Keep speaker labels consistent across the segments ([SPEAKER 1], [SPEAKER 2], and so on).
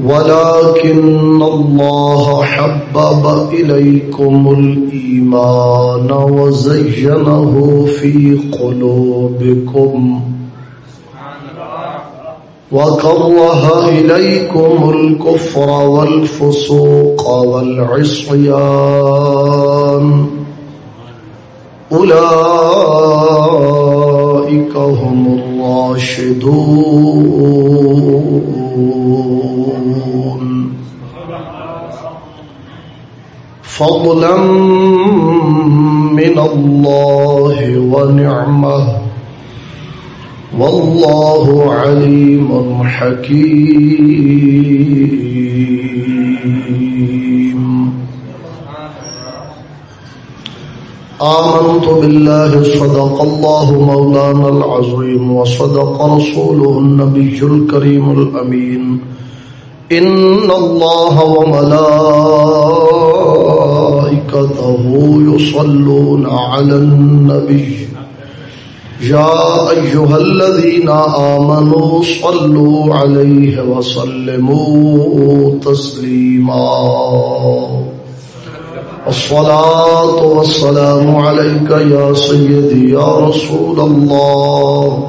[SPEAKER 1] ولكن الله حبب إليكم الإيمان وزينه في قلوبكم وكره إليكم الكفر والفسوق والعصيان أولئك هم الراشدون فضلا من الله ونعمه والله عليم حكيم آمنت بالله صدق الله مولانا العظيم وصدق رسوله النبي الكريم الأمين إن الله وملائكته يصلون على النبي. يا أيها الذين آمنوا صلوا عليه وسلموا تسليما. الصلاة والسلام عليك يا سيدي يا رسول الله.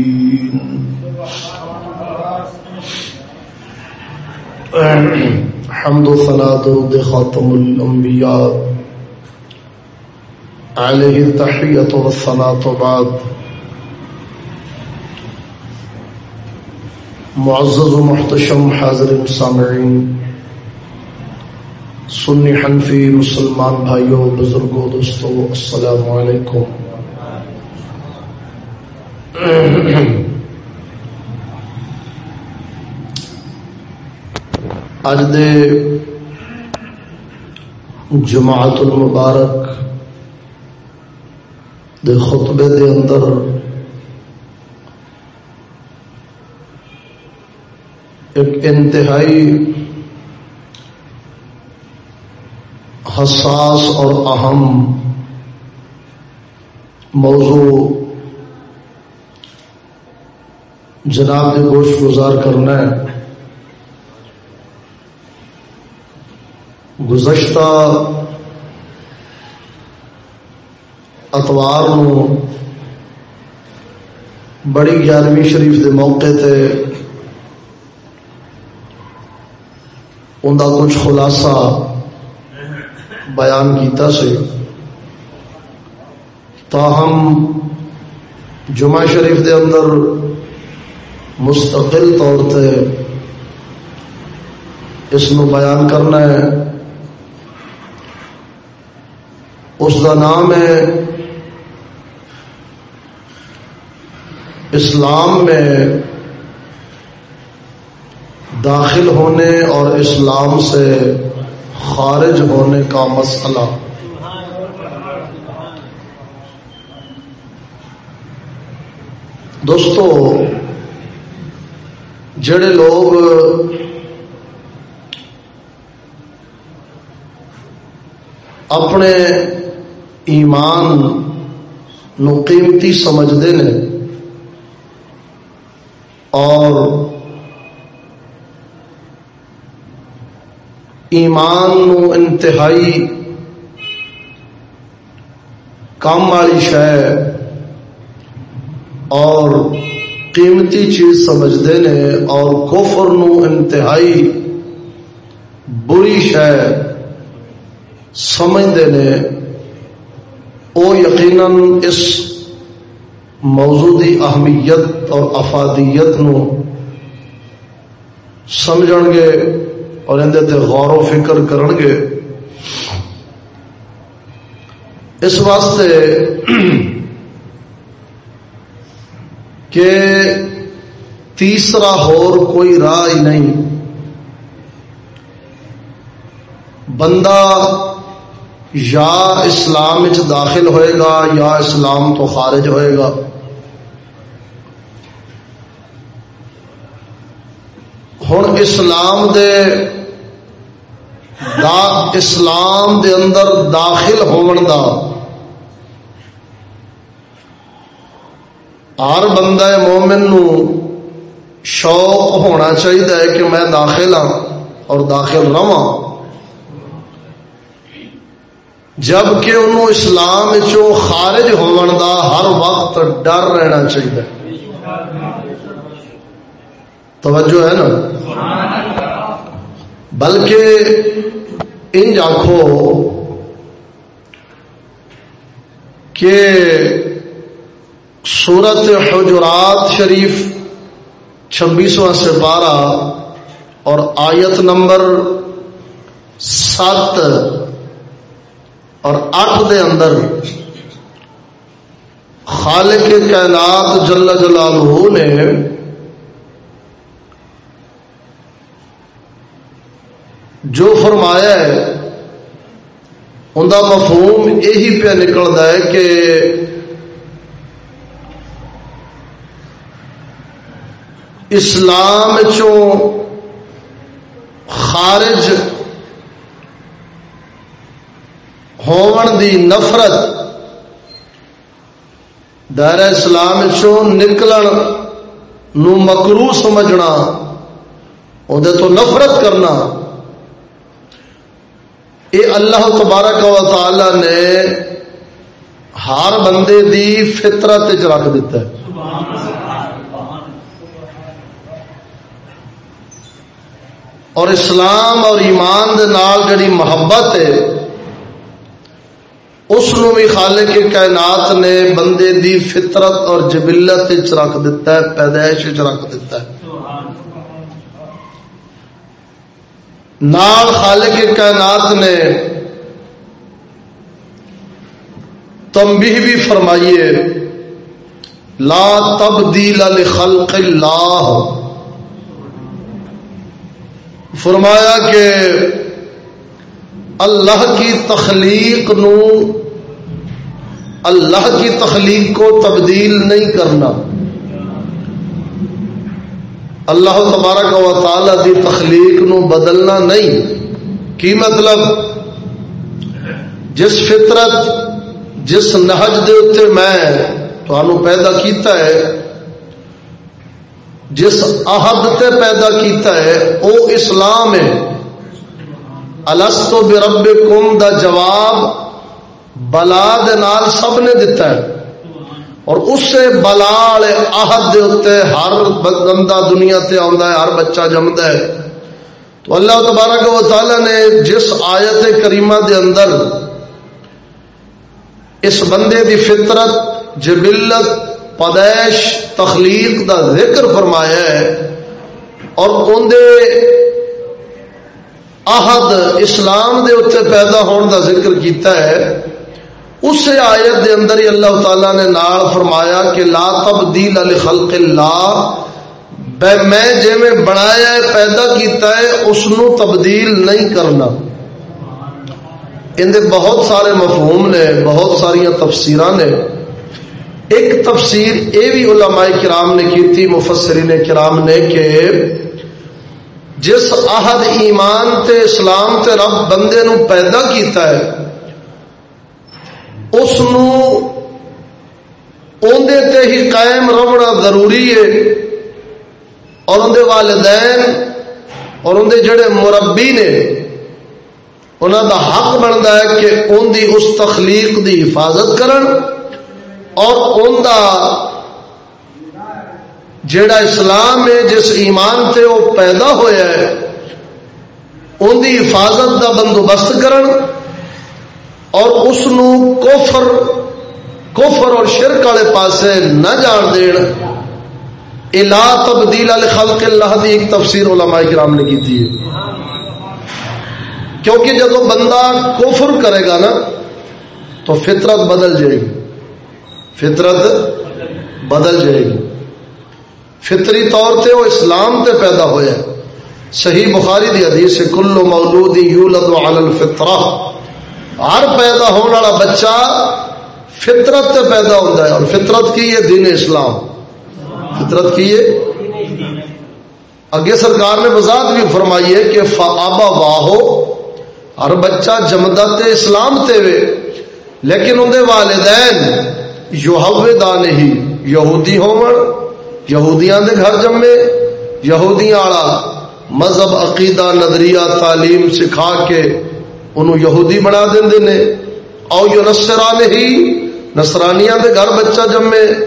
[SPEAKER 1] حمد و ثنا درود خاتم الانبیاء۔ علیہ التحیت و ثنا بعد۔ معزز و محتشم حاضر سامعین۔ سنی حنفی مسلمان بھائیوں، بزرگوں، دوستوں، السلام علیکم۔ اج دے جماعت المبارک دے خطبے دے اندر ایک انتہائی حساس اور اہم موضوع جناب نے گوشت گزار کرنا ہے۔ گزشتہ اتوار بڑی گیارہویں شریف دے موقع تے ان کا کچھ خلاصہ بیان کیتا سے تاہم جمعہ شریف دے اندر مستقل طور تے اس نو بیان کرنا ہے۔ اس کا نام ہے اسلام میں داخل ہونے اور اسلام سے خارج ہونے کا مسئلہ۔ دوستو، جڑے لوگ اپنے ایمان نو قیمتی سمجھتے ہیں اور ایمان نو انتہائی کام والی شہ اور قیمتی چیز سمجھتے ہیں اور کوفر نو انتہائی بری شہ سمجھتے ہیں وہ یقیناً اس موضوع کی اہمیت اور افادیت نو سمجھ گے اور اندر غور و فکر کرن گے۔ اس واسطے کہ تیسرا ہور کوئی راہ ہی نہیں۔ بندہ یا اسلام داخل ہوئے گا یا اسلام تو خارج ہوئے گا؟ ہوں اسلام دے دا اسلام دے اندر داخل ہون دا۔ ہر بندہ مومن نو شوق ہونا چاہیے کہ میں داخل ہاں اور داخل رہا جبکہ انہوں اسلام چو خارج ہون دا ہر وقت ڈر رہنا چاہیے۔ توجہ ہے نا؟ بلکہ ان آخو کہ سورت حجرات شریف چھبیسواں سے بارہ اور آیت نمبر سات اور آٹھ دے اندر خالق کائنات جل جلالہ نے جو فرمایا ہے، ان کا مفہوم یہی پہ نکلتا ہے کہ اسلام خارج ہون دی نفرت دائر اسلام نکلن نو مکرو سمجھنا اندر تو نفرت کرنا۔ یہ اللہ تبارک و تعالی نے ہر بندے دی فطرت رکھ دیتا ہے۔ اور اسلام اور ایمان دے نال جڑی محبت ہے اس نو بھی خالق کے کائنات نے بندے دی فطرت اور جبلت رکھ دیتا ہے، پیدائش رکھ دیتا ہے۔ نال خالق کے کائنات نے تمبی بھی فرمائیے لا تبدیل لخلق اللہ۔ فرمایا کہ اللہ کی تخلیق نو اللہ کی تخلیق کو تبدیل نہیں کرنا۔ اللہ تبارک و تعالی دی تخلیق نو بدلنا نہیں۔ کی مطلب؟ جس فطرت، جس نہج دے اتنے میں پیدا کیتا ہے، جس عہد تے پیدا کیتا ہے، او اسلام ہے۔ الستو برب کم دا جواب بلا دے نال سب نے دیتا ہے۔ اور اس سے بلال عہد دے اتے ہر بندہ دنیا تے آندا ہے، ہر بچہ جمدا ہے۔ تو اللہ تبارک و تعالی نے جس آیت کریمہ دے اندر اس بندے دی فطرت، جبلت پدیش تخلیق دا ذکر فرمایا ہے۔ اور اندر احد اسلام دے اتنے پیدا ہون دا ذکر کیتا ہے۔ اس آیت دے اندر ہی اللہ تعالی نے نال فرمایا کہ لا تبدیل لخلق اللہ۔ بے میں جی میں بنایا ہے، پیدا کیتا ہے، اس نو تبدیل نہیں کرنا۔ اندر بہت سارے مفہوم نے، بہت ساری تفسیر نے۔ ایک تفسیر یہ بھی علماء کرام نے کی تھی مفسرین کرام نے کہ جس عہد ایمان تے اسلام تے رب بندے نو پیدا کیتا ہے اس اندے تے ہی قائم رہنا ضروری ہے اور اندے والدین اور اندے جڑے مربی نے انہوں دا حق بنتا ہے کہ ان دی اس تخلیق دی حفاظت کرن اور ان دا جڑا اسلام ہے جس ایمان تے وہ پیدا ہویا ہے ان دی حفاظت دا بندوبست کرن اور اس نو کوفر کوفر اور شرک والے پاسے نہ جان دین۔ الا تبدیل خلق اللہ دی ایک تفسیر علماء کرام نے کی تھی۔ کیونکہ جب بندہ کوفر کرے گا نا، تو فطرت بدل جائے گی۔ فطرت بدل جائے گی۔ فطری طور سے وہ اسلام تے پیدا ہویا ہے صحیح بخاری دی حدیث سے کلو مولود یولد علی الفطرہ۔ ہر پیدا ہونے والا بچہ فطرت تے پیدا ہوتا ہے اور فطرت کی ہے دین اسلام۔ فطرت کی ہے اگے سرکار نے وضاحت بھی فرمائی ہے کہ فابا واہو، ہر بچہ جمدا تے اسلام تے وے، لیکن اندر والدین یوہودان ہی یہودی ہون یہودیاں دے گھر جمے، یہودیاں والا مذہب، عقیدہ، نظریہ، تعلیم سکھا کے انہوں یہودی بنا دیں نے۔ او یو نسران ہی نسرانیاں دے گھر بچہ جمے۔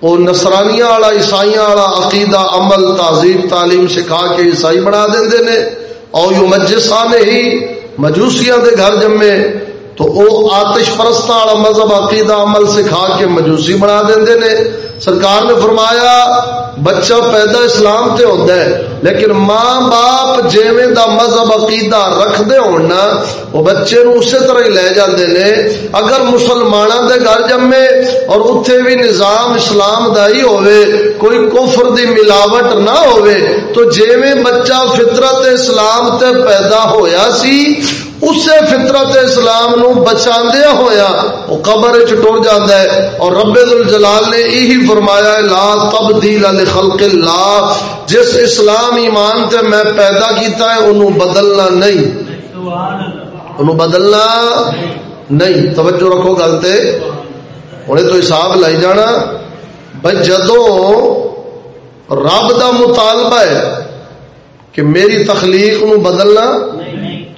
[SPEAKER 1] او نسرانیاں والا، عیسائیاں والا عقیدہ، عمل تہذیب تعلیم سکھا کے عیسائی بنا دیں نے۔ او یو مجسان ہی، مجوسیاں دے گھر جمے۔ تو او آتش پرست والا مذہب، عقیدہ، عمل سکھا کے مجوسی بنا دیں نے۔ سرکار نے فرمایا، بچہ پیدا اسلام تے ہوتا ہے، لیکن ماں باپ جیویں دا مذہب، عقیدہ رکھ دے ہونا وہ بچے نو اسی طرح ہی لے جاندے نے۔ اگر مسلمانوں دے گھر جمے اور اتھے بھی نظام اسلام دا ہی ہوئے کوئی کفر دی ملاوٹ نہ ہوئے تو جیویں بچہ فطرت اسلام تے پیدا ہویا سی اسے فطرت اسلام نو بچاندیا ہویا وہ قبر ٹر جاتا ہے اور رب الجلال نے یہی فرمایا ہے لا تبدیل لخلق اللہ جس اسلام ایمان تے میں پیدا کیتا ہے انہوں بدلنا نہیں انہوں بدلنا نہیں توجہ رکھو گلتے انہیں تو حساب لائی جانا بھائی جدوں رب دا مطالبہ ہے کہ میری تخلیق نو بدلنا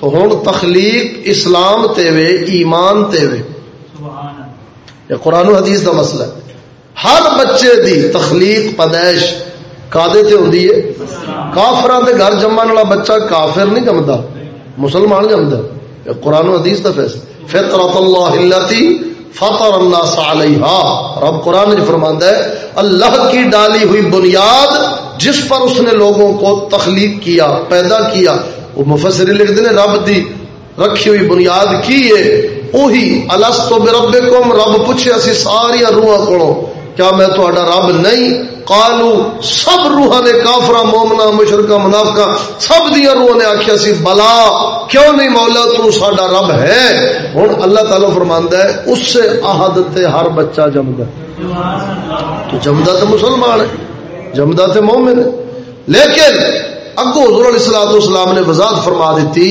[SPEAKER 1] تو ہوں تخلیق اسلام تے وے، ایمان تے وے۔ یہ قرآن و حدیث کا مسئلہ ہے۔ ہر بچے دی تخلیق پیدائش کادے تے ہوندی ہے؟ کافراں دے گھر جمن والا بچہ کافر نہیں جمدا مسلمان جمدا یہ قرآن و حدیث کا فیصلہ فطرت اللہ التی فطر الناس علیہا۔ رب قرآن جو فرماندا ہے۔ اللہ کی ڈالی ہوئی بنیاد جس پر اس نے لوگوں کو تخلیق کیا، پیدا کیا وہ مفسر لکھتے ہیں رب دی رکھی ہوئی بنیاد کی ہے وہی الستو بربکم، رب پوچھے اسی ساری روحاں کو کیا میں تہاڈا رب نہیں؟ قالو، سب روحاں نے کافرا مومنا مشرکا منافقا سب دیا روحاں نے آخیا سی، بلا، کیوں نہیں مولا تو ساڈا رب ہے؟ ہن اللہ تعالی فرماندا ہے، اس سے عہد تے ہر بچہ جمدا تو جمدا تو مسلمان ہے جمدا تے مومن ہے۔ لیکن اگو حضور علیہ السلام اسلام نے وضاحت فرما دیتی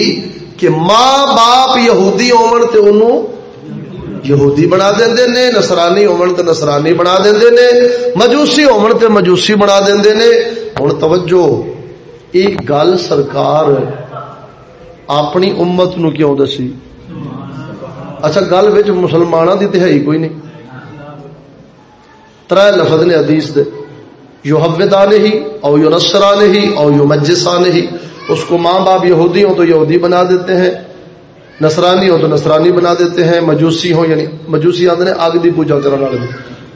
[SPEAKER 1] کہ ماں باپ یہودی ہون تے انہوں یہودی بنا دیندے نے، نصرانی ہون تے نصرانی بنا دیندے نے، مجوسی ہون تے مجوسی بنا دیندے نے۔ ہن توجہ، ایک گل سرکار اپنی امت نو کیوں دسی؟ اچھا گل وچ مسلماناں دی تہائی کوئی نہیں۔ ترے لفظ نے حدیث دے۔ یو حوتان ہی او یو نسران ہی او یو مجسان ہی اس کو ماں باپ یہودی ہو تو یہودی بنا دیتے ہیں، نصرانی ہو تو نصرانی بنا دیتے ہیں، مجوسی ہو یعنی مجوسی آدھے آگ دی پوجا کرنے والے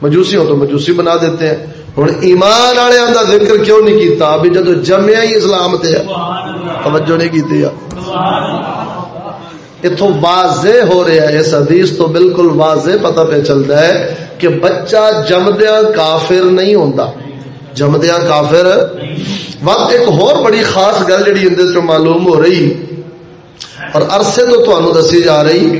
[SPEAKER 1] مجوسی ہو تو مجوسی بنا دیتے ہیں۔ ہوں ایمان والے کا ذکر کیوں نہیں کیتا؟ ابھی جب جمیا ہی اسلام تے توجہ نہیں کی اتو واضح ہو رہا ہے، اس حدیث تو بالکل واضح پتہ پہ چلتا ہے کہ بچہ جمدیا کافر نہیں ہوتا جمدیا کافر۔ وقت ایک اور بڑی خاص گل جی اندر معلوم ہو رہی، اور عرصے تو تمہیں دسی جا رہی،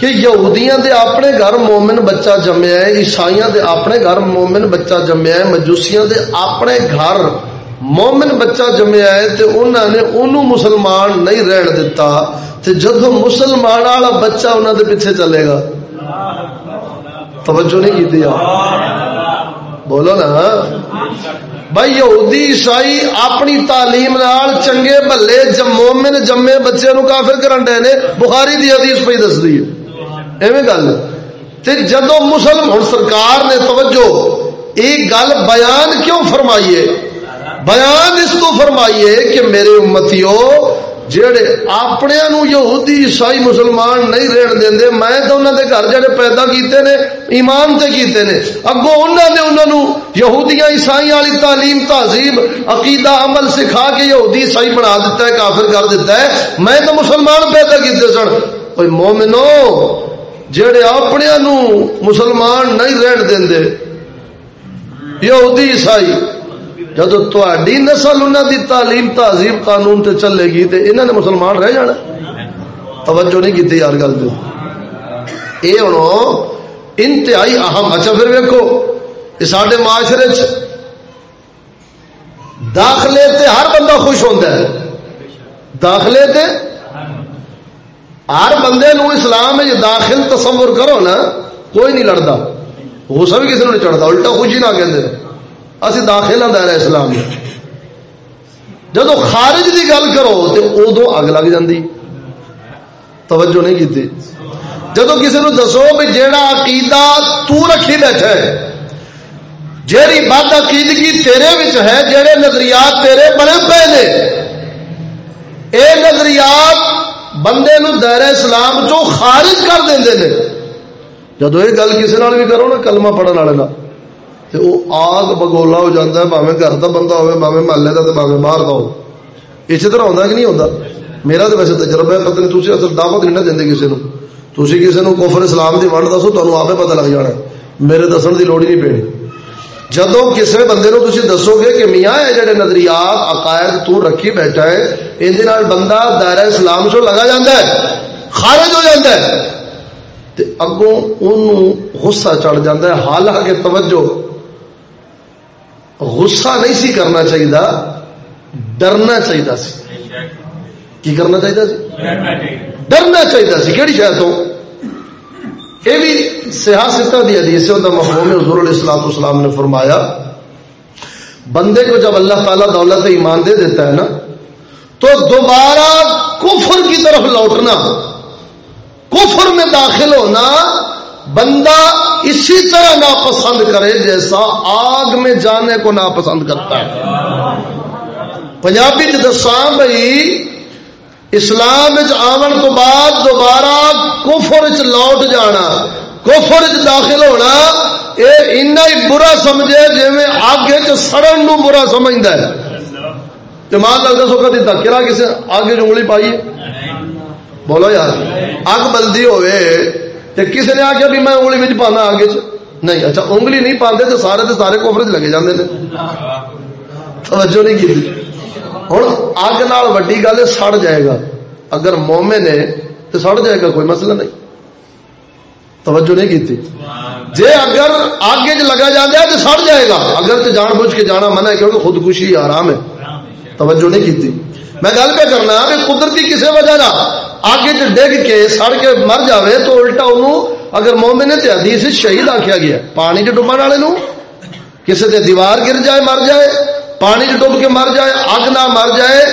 [SPEAKER 1] کہ یہودیاں دے اپنے گھر مومن بچہ جمیا ہے، عیسائیاں دے اپنے گھر مومن بچہ جمیا ہے، مجوسیاں دے اپنے گھر مومن بچہ جمیا ہے، تے انہوں نے انہوں مسلمان نہیں رہن دیتا تے جدو مسلمان والا بچہ انہوں دے پیچھے چلے گا۔ توجہ نہیں کی بولو نا۔ بھائی یہودی عیسائی اپنی تعلیم نال چنگے بلے مومن جمے بچے نو کافر کرن ڈے نے، بخاری دی حدیث پہ دس دی ایویں گل۔ تے جدو مسلم، ہن سرکار نے توجہ ایک گل بیان کیوں فرمائیے؟ بیان اس کو فرمائیے کہ میرے امتیو جڑے اپنے یہودی عیسائی مسلمان نہیں رہن دیں میں تو انہوں نے گھر جڑے پیدا کیتے نے، ایمان تے کیتے نے۔ اگوں انہوں نے انہوں نے یہودیاں عیسائی والی تعلیم، تہذیب، عقیدہ، عمل سکھا کے یہودی عیسائی بنا دیتا ہے، کافر کر دیتا ہے۔ میں تو مسلمان پیدا کیتے سن۔ کوئی مومنو جڑے اپنے مسلمان نہیں رہن دیں یہودی عیسائی جب تھی نسل انہوں دی تعلیم تہذیب قانون تے چلے گی تے انہوں نے مسلمان رہ جانا توجہ نہیں کی یار گل یہ ہوں انتہائی اہم اچھا پھر ویکو یہ سارے معاشرے داخلے تے ہر بندہ خوش ہوتا ہے۔ داخلے تے ہر بندے نو اسلام داخل تصور کرو نا، کوئی نہیں لڑتا غصہ بھی کسی نے نہیں چڑھتا الٹا خوشی نہ کہ اسی داخل ہوں دائرہ اسلام جب خارج کی گل کرو تو ادو اگ لگ جاتی توجہ نہیں کی جب کسی نے دسو بھی جیڑا عقیدہ تو رکھی بیٹھا ہے، جیڑی بد عقیدگی تیرے وچ ہے، جیڑے نظریات تیرے بنے پے نے، اے نظریات بندے نو دائرہ اسلام چو خارج کر دیں جدو یہ گل کسی بھی کرو نا، کلمہ پڑھنے والے تے وہ آگ بگولا ہو جاتا ہے باوے گھر کا بندہ ہوے باوے محلے کا تو باوے باہر کا ہو اسی طرح ہوتا کہ نہیں ہوتا میرا تو ویسے تجربہ ہے پتہ نہیں تھی اصل دعوت نہیں نہ دیں کسی کو تھی کسی نے کوفر اسلام کی ونڈ دسو تمہیں آپ پتہ لگ جانا میرے دسن کی لوڑ ہی نہیں پینی جدو کسی بندے نو تھی دسو گے کہ میاں ہے جڑے نظریات عقائد تو رکھی بیٹھا ہے اندر بندہ دائرہ اسلام چ لگا جاتا ہے خارج ہو جاتا ہے اگوں ان غصہ چڑھ جاتا ہے حالانکہ توجہ غصہ نہیں سی کرنا چاہیے ڈرنا چاہیے سی۔ کی کرنا چاہیے سی؟ ڈرنا چاہیے سی۔ کہڑی شاید تو؟ یہ بھی سیاست دی حدیث ہے محمود حضور علیہ السلام اسلام نے فرمایا، بندے کو جب اللہ تعالیٰ دولت ایمان دے دیتا ہے نا، تو دوبارہ کفر کی طرف لوٹنا، کفر میں داخل ہونا بندہ اسی طرح ناپسند کرے جیسا آگ میں جانے کو ناپسند کرتا ہے۔ پنجابی دساں بھائی، اسلام آمن تو بعد دوبارہ کفر چ لوٹ جانا، کفر چ داخل ہونا یہ ای برا سمجھے جی میں آگے چ سڑن نو برا سمجھتا ہے۔ مان لگتا سو کدی دکرا کسی آگے انگلی پائیے بولو یار اگ بلدی ہوئے کسی نے آخیا بھی میں انگلی بچ پانا آگے نہیں اچھا انگلی نہیں پاتے تو سارے تو سارے کوفر لگے جاندے نے۔ توجہ نہیں کی ہوں اگ نال وڈی گل سڑ جائے گا۔ اگر مومے نے تو سڑ جائے گا، کوئی مسئلہ نہیں۔ توجہ نہیں کی جی اگر آگے لگا جاتا ہے تو سڑ جائے گا، اگر تو جان بوجھ کے جانا منع ہے، کیونکہ خودکشی آرام ہے۔ توجہ نہیں کی میں گل پہ کرنا کہ قدرتی کسی وجہ نہ آگے چ ڈگ کے سڑ کے مر جاوے تو الٹا انہوں اگر مومن نے حدیث شہید آخیا گیا، پانی چ ڈبن والے کسی تے دیوار گر جائے، مر جائے، پانی چ ڈب کے مر جائے اگ نہ مر جائے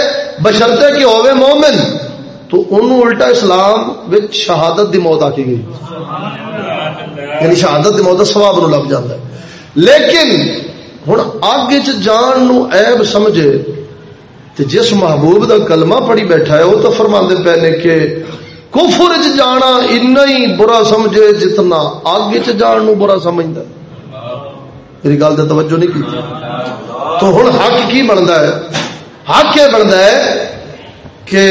[SPEAKER 1] بشرتے کہ ہوئے مومن، تو انہوں الٹا اسلام شہادت دی موت آکی گئی۔ یعنی شہادت دی موت سواب نو لگ جاتا ہے۔ لیکن ہوں اگ جان نو عیب سمجھے تے جس محبوب دا کلمہ پڑھی بیٹھا ہے وہ تو فرما پے نے کہ کفر چ جانا اتنا ہی برا سمجھے جتنا آگے چ جان نو برا سمجھتا میری گل تو توجہ نہیں کی۔ تو ہوں حق کی بنتا ہے؟ حق یہ بنتا ہے؟ کہ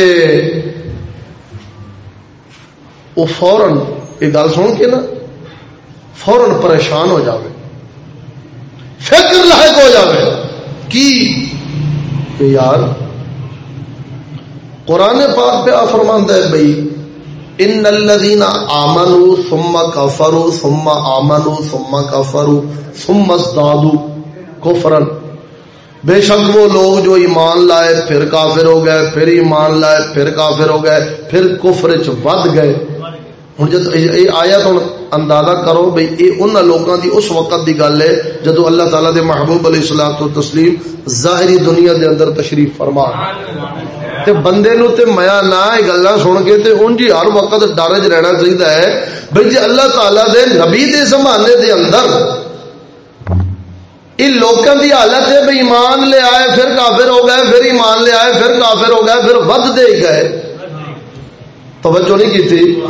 [SPEAKER 1] وہ فورن یہ گل سن کے نا فورن پریشان ہو جاوے۔ فکر لاحق ہو جاوے کی کہ یار، قرآن پاک پہ فرماندہ ہے بھائی، ان الذين امنوا ثم كفروا ثم امنوا ثم كفروا ثم ازدادوا كفرا بے شک وہ لوگ جو ایمان لائے، پھر کافر ہو گئے، پھر ایمان لائے، پھر کافر ہو گئے، پھر کفر چ ود گئے۔ ہوں جب یہ آیا تو اندازہ کرو بھائی یہ ان لوگوں کی اس وقت کی گل ہے جدو اللہ تعالیٰ دے محبوب علیہ السلام تو تسلیم ظاہری دنیا دے اندر تشریف فرما تے بندے نو تے میا نہ گلا سن کے تے ان جی ہر وقت ڈر چ رہنا چاہیے ہے بھائی جی اللہ تعالیٰ دے نبی دے زمانے دے اندر ان لوگوں کی حالت ہے بھائی ایمان لے آئے پھر کافر ہو گئے پھر ایمان لے آئے پھر کافر ہو گئے پھر ود دے گئے توجہ نہیں کی تھی؟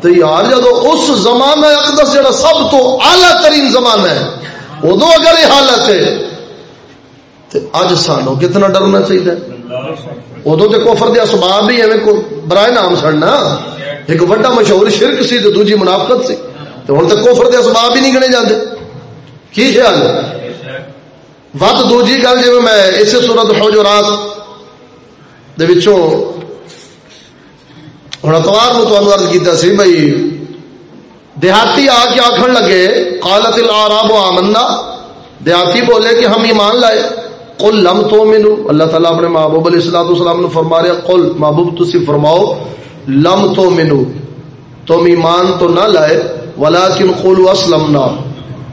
[SPEAKER 1] تو یار جب اس زمانہ اقدس جڑا سب تو اعلی ترین زمانہ ہے، ادو اگر یہ حالت ہے تو اج سانو کتنا ڈرنا چاہیے؟ ادو تو کوفر دیا سباب بھی ایویں کو برائے نام سڑنا ایک بڑا مشہور شرک سی تو دوجی منافقت سی۔ تو ہوں تو کوفر دیا سباب بھی نہیں گنے جاتے کی خیال ہے؟ وت دوجی گل جی میں اسی صورت ہو جو رات ہوں اتوار کو تمہیں ارد کیا سی بھائی دیہاتی آ کے آخر لگے، قالت العراب آمنا۔ دیہاتی بولے کہ ہم ایمان لائے۔ قل لم تو منو اللہ تعالیٰ اپنے محبوب علیہ السلام السلام نے فرما رہا قل محبوب تسی فرماؤ، لم تو منو تم ایمان تو نہ لائے، ولیکن قلو اسلمنا۔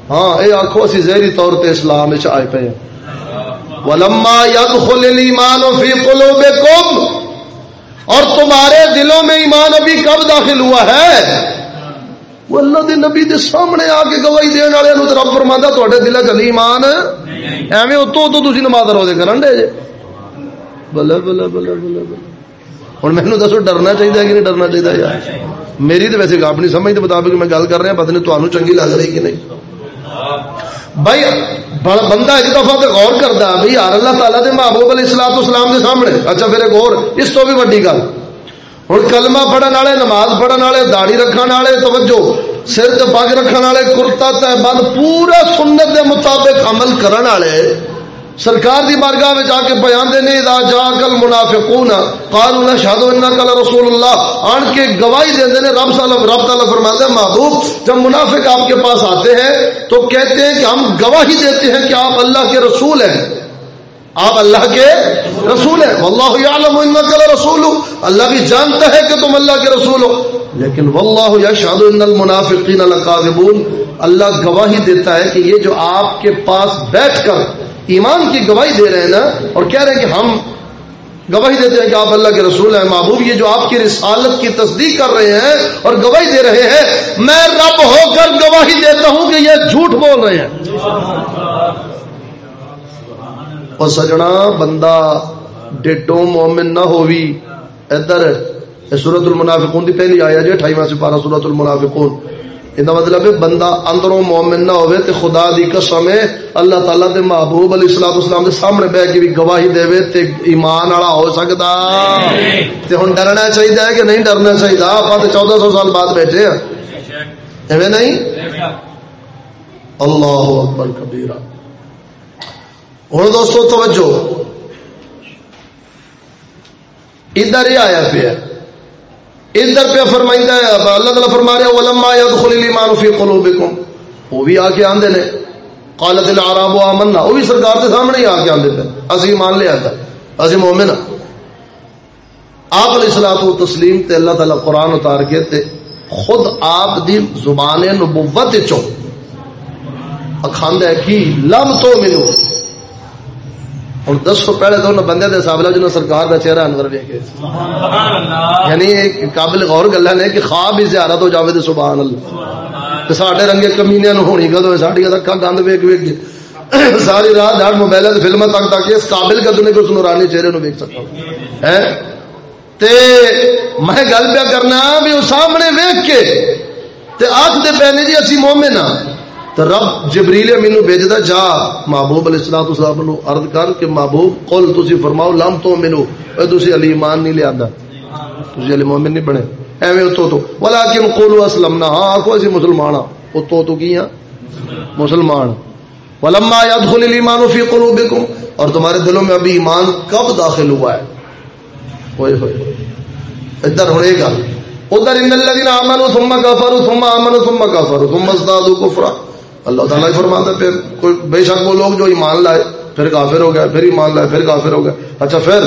[SPEAKER 1] ہاں اے آخو اسی زہری طور تے اسلام آئے پے ولما يدخل الايمان في قلوبكم اور تمہارے دلوں میں ایمان ابھی کب داخل ہوا ہے؟ وہ اللہ دے نبی دے سامنے آ کے گواہی دین والے نو رب فرماندا تواڈے دل وچ ایمان ایویں اتو اتو تسی نماز روزے کرن دے جے. بلے بلے بلے بلے بلے۔ ہن مینوں دسو، ڈرنا چاہیے کہ نہیں ڈرنا چاہیے یار؟ میری تو ویسے اپنی سمجھ کے مطابق میں گل کر رہا ہاں، پتہ نہیں تانوں چنگی لگ رہی کہ نہیں۔ بھائی بندہ ایک دفعہ تو غور کرتا بھائی، یار، اللہ تعالیٰ دے محبوب علیہ السلام اسلام دے سامنے۔ اچھا پھر ایک اور، اس تو بھی وڈی گل۔ ہوں کلمہ پڑھن والے، نماز پڑھن والے، داڑھی رکھنے والے، توجہ، سر تے پگ رکھنے والے، کرتا تہ بند پورا سنت دے مطابق عمل کرن والے۔ سرکار دی بارگاہ میں جا کے بیان دینے، اذا جا کل منافقون قالوا نشهد انك رسول اللہ۔ آن کے گواہی دے دینے، رب صلی رب تعالی فرماتے ہیں محبوب جب منافق آپ کے پاس آتے ہیں، تو کہتے ہیں کہ ہم گواہی دیتے ہیں کہ آپ اللہ کے رسول ہیں۔ آپ اللہ کے رسول ہیں۔ واللہ یعلم انک لرسول۔ اللہ بھی جانتا ہے کہ تم اللہ کے رسول ہو۔ لیکن واللہ یشهد ان المنافقین لکاذبون۔ اللہ گواہی دیتا ہے کہ یہ جو آپ کے پاس بیٹھ کر ایمان کی گواہی دے رہے ہیں نا، اور کہہ رہے ہیں کہ ہم گواہی دیتے ہیں کہ آپ اللہ کے رسول ہیں، محبوب، یہ جو آپ کی رسالت کی تصدیق کر رہے ہیں اور گواہی دے رہے ہیں، میں رب ہو کر گواہی دیتا ہوں کہ یہ جھوٹ بول رہے ہیں۔ اور سجنا بندہ ڈیڈو مومن نہ ہووی۔ ادھر سورت المنافقون دی پہلی آیا جی اٹھائی سے پارہ سورت المنافقون۔ یہ مطلب ہے بندہ اندروں مومن نہ ہوئے تے خدا دی قسم ہے اللہ تعالیٰ دے محبوب علیہ السلام اسلام دے سامنے بہ کے بھی گواہی دے وے تے ایمان والا ہو سکتا تے ہن ڈرنا چاہیے کہ نہیں ڈرنا چاہیے آپ تے چودہ سو سال بعد بیٹھے ہیں ایویں نہیں اللہ اکبر کبیرہ ہوں دوستو توجہ ادھر ہی آیا پہ ادھر پہ فرمائندا ہے اللہ تعالی فرما رہا ہے ولما يدخل الايمان في قلوبكم۔ وہ بھی آ کے آندے نے۔ قالت الاعراب آمنا۔ وہ بھی سرکار کے سامنے ہی آ کے آندے تھے۔ اسی ایمان لے آتا۔ اسی مومن ہاں۔ آپ علیہ الصلوۃ والتسلیم تے اللہ تعالی قرآن اتار کے تے خود آپ دی زبان نبوت چوں۔ اکھاندا ہے کہ لم تو ہوں دسو پہلے دونوں بندے دے حساب جنہوں سرکار کا چہرہ انور ویکے یعنی قابل غور گلا نے کہ خواب ہی زیارت ہو جاوے تو سبحان اللہ۔ ساڈے رنگے کمینے ہونی کدو ساری اکا گند ویک ویک ساری رات دھڑ موبائل فلم تک تک اس قابل کدو نہیں کوئی نورانی چہرے نو ویک سکتا ہے تے میں گل پیا کرنا بھی وہ سامنے ویک کے تے آخ دے پہنے جی اسی مومن ہاں۔ تو رب جبریل مینو بھیجدا جا، محبوب علیہ الصلوۃ والسلام نو عرض کر کہ محبوب، قل، تسی فرماؤ، لم تو منو اے تسی علی ایمان نہیں لیا تسی علی مومن نہیں بنے۔ ایویں تو تو۔ ولکن قولوا اسلمنا ہاں آکھو اسی مسلمان ہاں۔ او تو کی ہاں؟ مسلمان۔ ولما يدخل الايمان في قلوبكم اور تمہارے دلوں میں ابھی ایمان کب داخل ہوا ہے؟ ہوئے ہوئے ادھر ہونے گا۔ ادھر ان الذين امنوا ثم كفروا ثم امنوا ثم كفروا ثم ازدادوا كفرا اللہ تعالیٰ فرماتا ہے، پھر کوئی بے شک وہ لوگ جو ایمان لائے، پھر کافر ہو گیا پھر ایمان لائے، پھر کافر ہو گیا اچھا پھر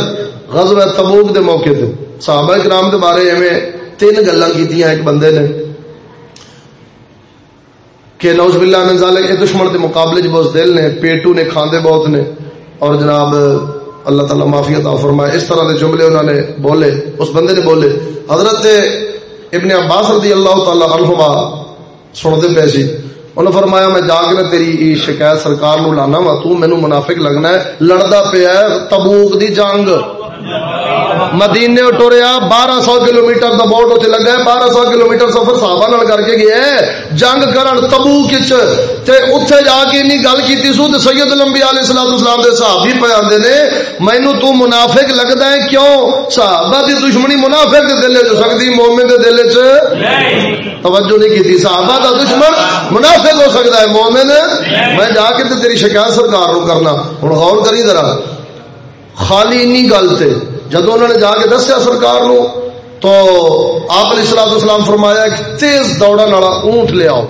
[SPEAKER 1] غزوہ تبوک دے موقع تے صحابہ کرام دے بارے میں تین گلاں کیتیاں ایک بندے نے۔ کہ نوز باللہ من ذالک، اے دشمن دے مقابلے چ بہت دل نے، پیٹو نے، کھاندے بہت نے۔ اور جناب، اللہ تعالیٰ معافی عطا فرمائے۔ اس طرح کے جملے انہوں نے بولے، اس بندے نے بولے۔ حضرت ابن عباس رضی اللہ تعالیٰ عنہما سنتے پے انہیں فرمایا میں جا کے تیری شکایت سرکار نو لانا وا تو مینو منافق لگنا ہے لڑتا پیا تبوک دی جنگ مدینے ٹوریا، بارہ سو کلو میٹر کا بورڈ اتنے لگا ہے، بارہ سو کلو میٹر سفر صحابہ نال کر کے گیا ہے۔ جنگ کرن تبو کچ اتنے جا کے نہیں گل کی سو تو سید لمبی علیہ السلام اسلام کے صحابی پہ آتے نے مینو تو منافق لگتا ہے، کیوں؟ صحابہ دی دشمنی منافق دے دل چ سکتی، مومن دے دل چ توجہ نہیں کی صحابہ دا دشمن منافق ہو سکتا ہے، مومن۔ میں جا کے تے تیری شکایت سرکار نو کرنا ہوں غور کری ذرا۔ خالی اینی گل تے۔ جب انہوں نے جا کے دسیا سرکار نو، تو آپ علیہ السلام اسلام فرمایا ایک تیز دوڑا والا اونٹ لے آؤ۔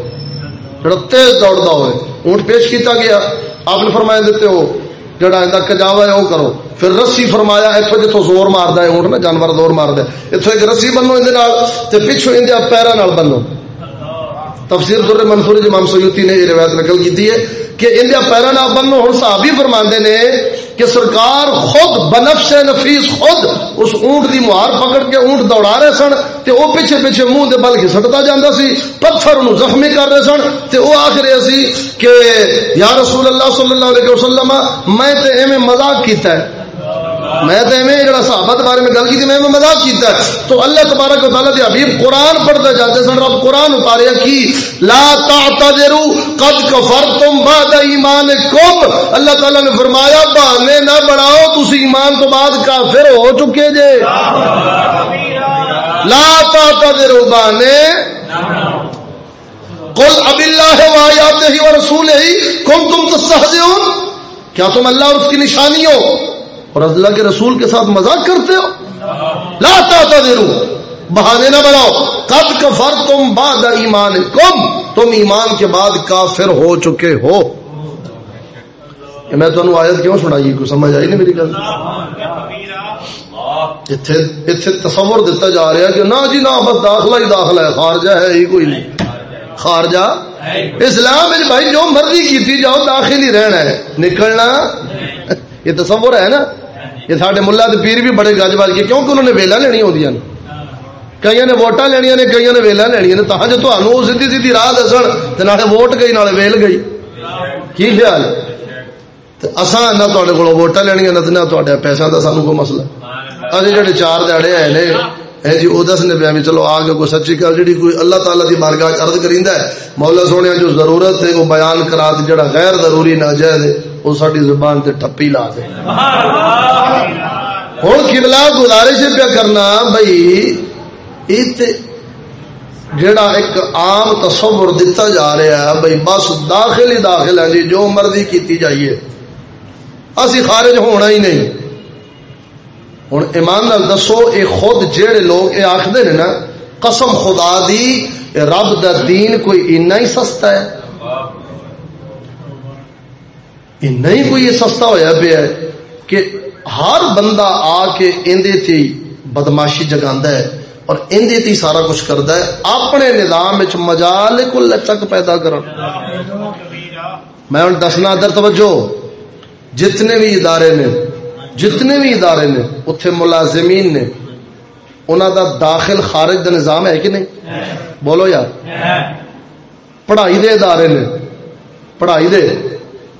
[SPEAKER 1] جڑا تیز دوڑتا ہوئے، اونٹ پیش کیتا گیا۔ آپ نے فرمایا دیتے ہو، جڑا اندر کجاوا ہے وہ کرو۔ پھر رسی فرمایا اتو جتوں زور ماردا ہے، اونٹ نا جانور زور ماردا ہے۔ اتو ایک رسی بنو اندر نال تے پیچھے اندر پیراں نال بنو۔ تفسیر در منصور امام سیوطی نے یہ روایت نقل کی ہے کہ اندر پیراں نال بنو۔ ہن صحابی فرماندے نے کہ سرکار خود بنفس نفیس خود اس اونٹ دی مہار پکڑ کے اونٹ دوڑا رہے سن تے او پیچھے پیچھے منہ دے بل گھسٹتا جاندا سی، پتھر انہوں زخمی کر رہے سن تے او آخ رہے سی کہ یا رسول اللہ صلی اللہ علیہ وسلم، میں تے ایویں مذاق کیتا ہے۔ میں تو ایویں جڑا صحابہ بارے میں گل کی میں مذاق کیتا ہے۔ تو اللہ تبارک و تعالی دے حبیب قرآن پڑھتے جاتے سن، رب قرآن اتاریا کی، لا تعتذروا قد کفرتم بعد ایمانکم۔ اللہ تعالی نے فرمایا، بہانے نہ بناؤ تسی ایمان تو بعد کافر ہو چکے جے۔ لا تعتذروا، بہانے قل اب اللہ و آیاتہ و رسولہ کنتم تستہزئون۔ کیا تم اللہ اور اس کی نشانیوں اور اللہ کے رسول کے ساتھ مذاق کرتے ہو؟ لا تا تعتذروا، بہانے نہ بناؤ۔ قد کفر تم بعد ایمان کم تم ایمان کے بعد کافر ہو چکے ہو۔ میں تمہیں آیت کیوں سنائی؟ کو سمجھ آئی نہیں میری گل؟ اتنے تصور دیتا جا رہا کہ نہ جی نہ بس داخلہ ہی داخلہ ہے، خارجہ ہے ہی کوئی نہیں۔ خارجہ؟ اسلام بھائی، جو مرضی کی جاؤ، داخل ہی رہنا ہے۔ نکلنا؟ یہ تصور ہے نا؟ یہ سارے ملا پیر بھی بڑے گج بج گئے کیونکہ انہوں نے ویلا لینی ہوتی ہیں کئی نے ووٹا لینیا نے کئی نے ویلا لینیا نے تاکہ جو تمہیں وہ سیدھی سیدھی راہ دسن تو نالے ووٹ گئی، نالے ویل گئی۔ کی خیال؟ اصا نہ تے کو ووٹا لینیا نہ تے پیسہ کا سانو کوئی مسئلہ۔ ابھی جڑے چار دیہڑے آئے نے ہے جی وہ دسنے پیا بھی چلو آ کے کوئی سچی گل جی کوئی اللہ تعالیٰ کی بارگاہ ارد کریندا ہے، مولا سونے جو ضرورت ہے، وہ بیان کرا جڑا غیر ضروری نہ جائے وہ ساری زبان سے ٹپی لا دے۔ ہوں کبلا گزارش پیا کرنا بھائی جڑا ایک عام تصور دتا جا رہا ہے بھائی بس داخل ہی داخل ہے جی جو مرضی کی جائیے۔ اسی خارج ہونا ہی نہیں۔ ہوں ایمان نال دسو یہ خود جہے لوگ یہ آخر نا، قسم خدا دی رب دا دین کوئی اینا ہی سستا ہے۔ نہیں کوئی یہ سستا ہویا پیا ہے کہ ہر بندہ آ کے اندے تھی بدماشی جگا ہے اور اندے تھی سارا کچھ کرتا ہے اپنے نظام مجال کو لچک پیدا کر میں دسنا در توجہ جتنے بھی ادارے نے جتنے بھی ادارے نے اتنے ملازمین نے انہوں دا داخل خارج دا نظام ہے کہ نہیں؟ بولو یار۔ پڑھائی دے ادارے نے پڑھائی دے۔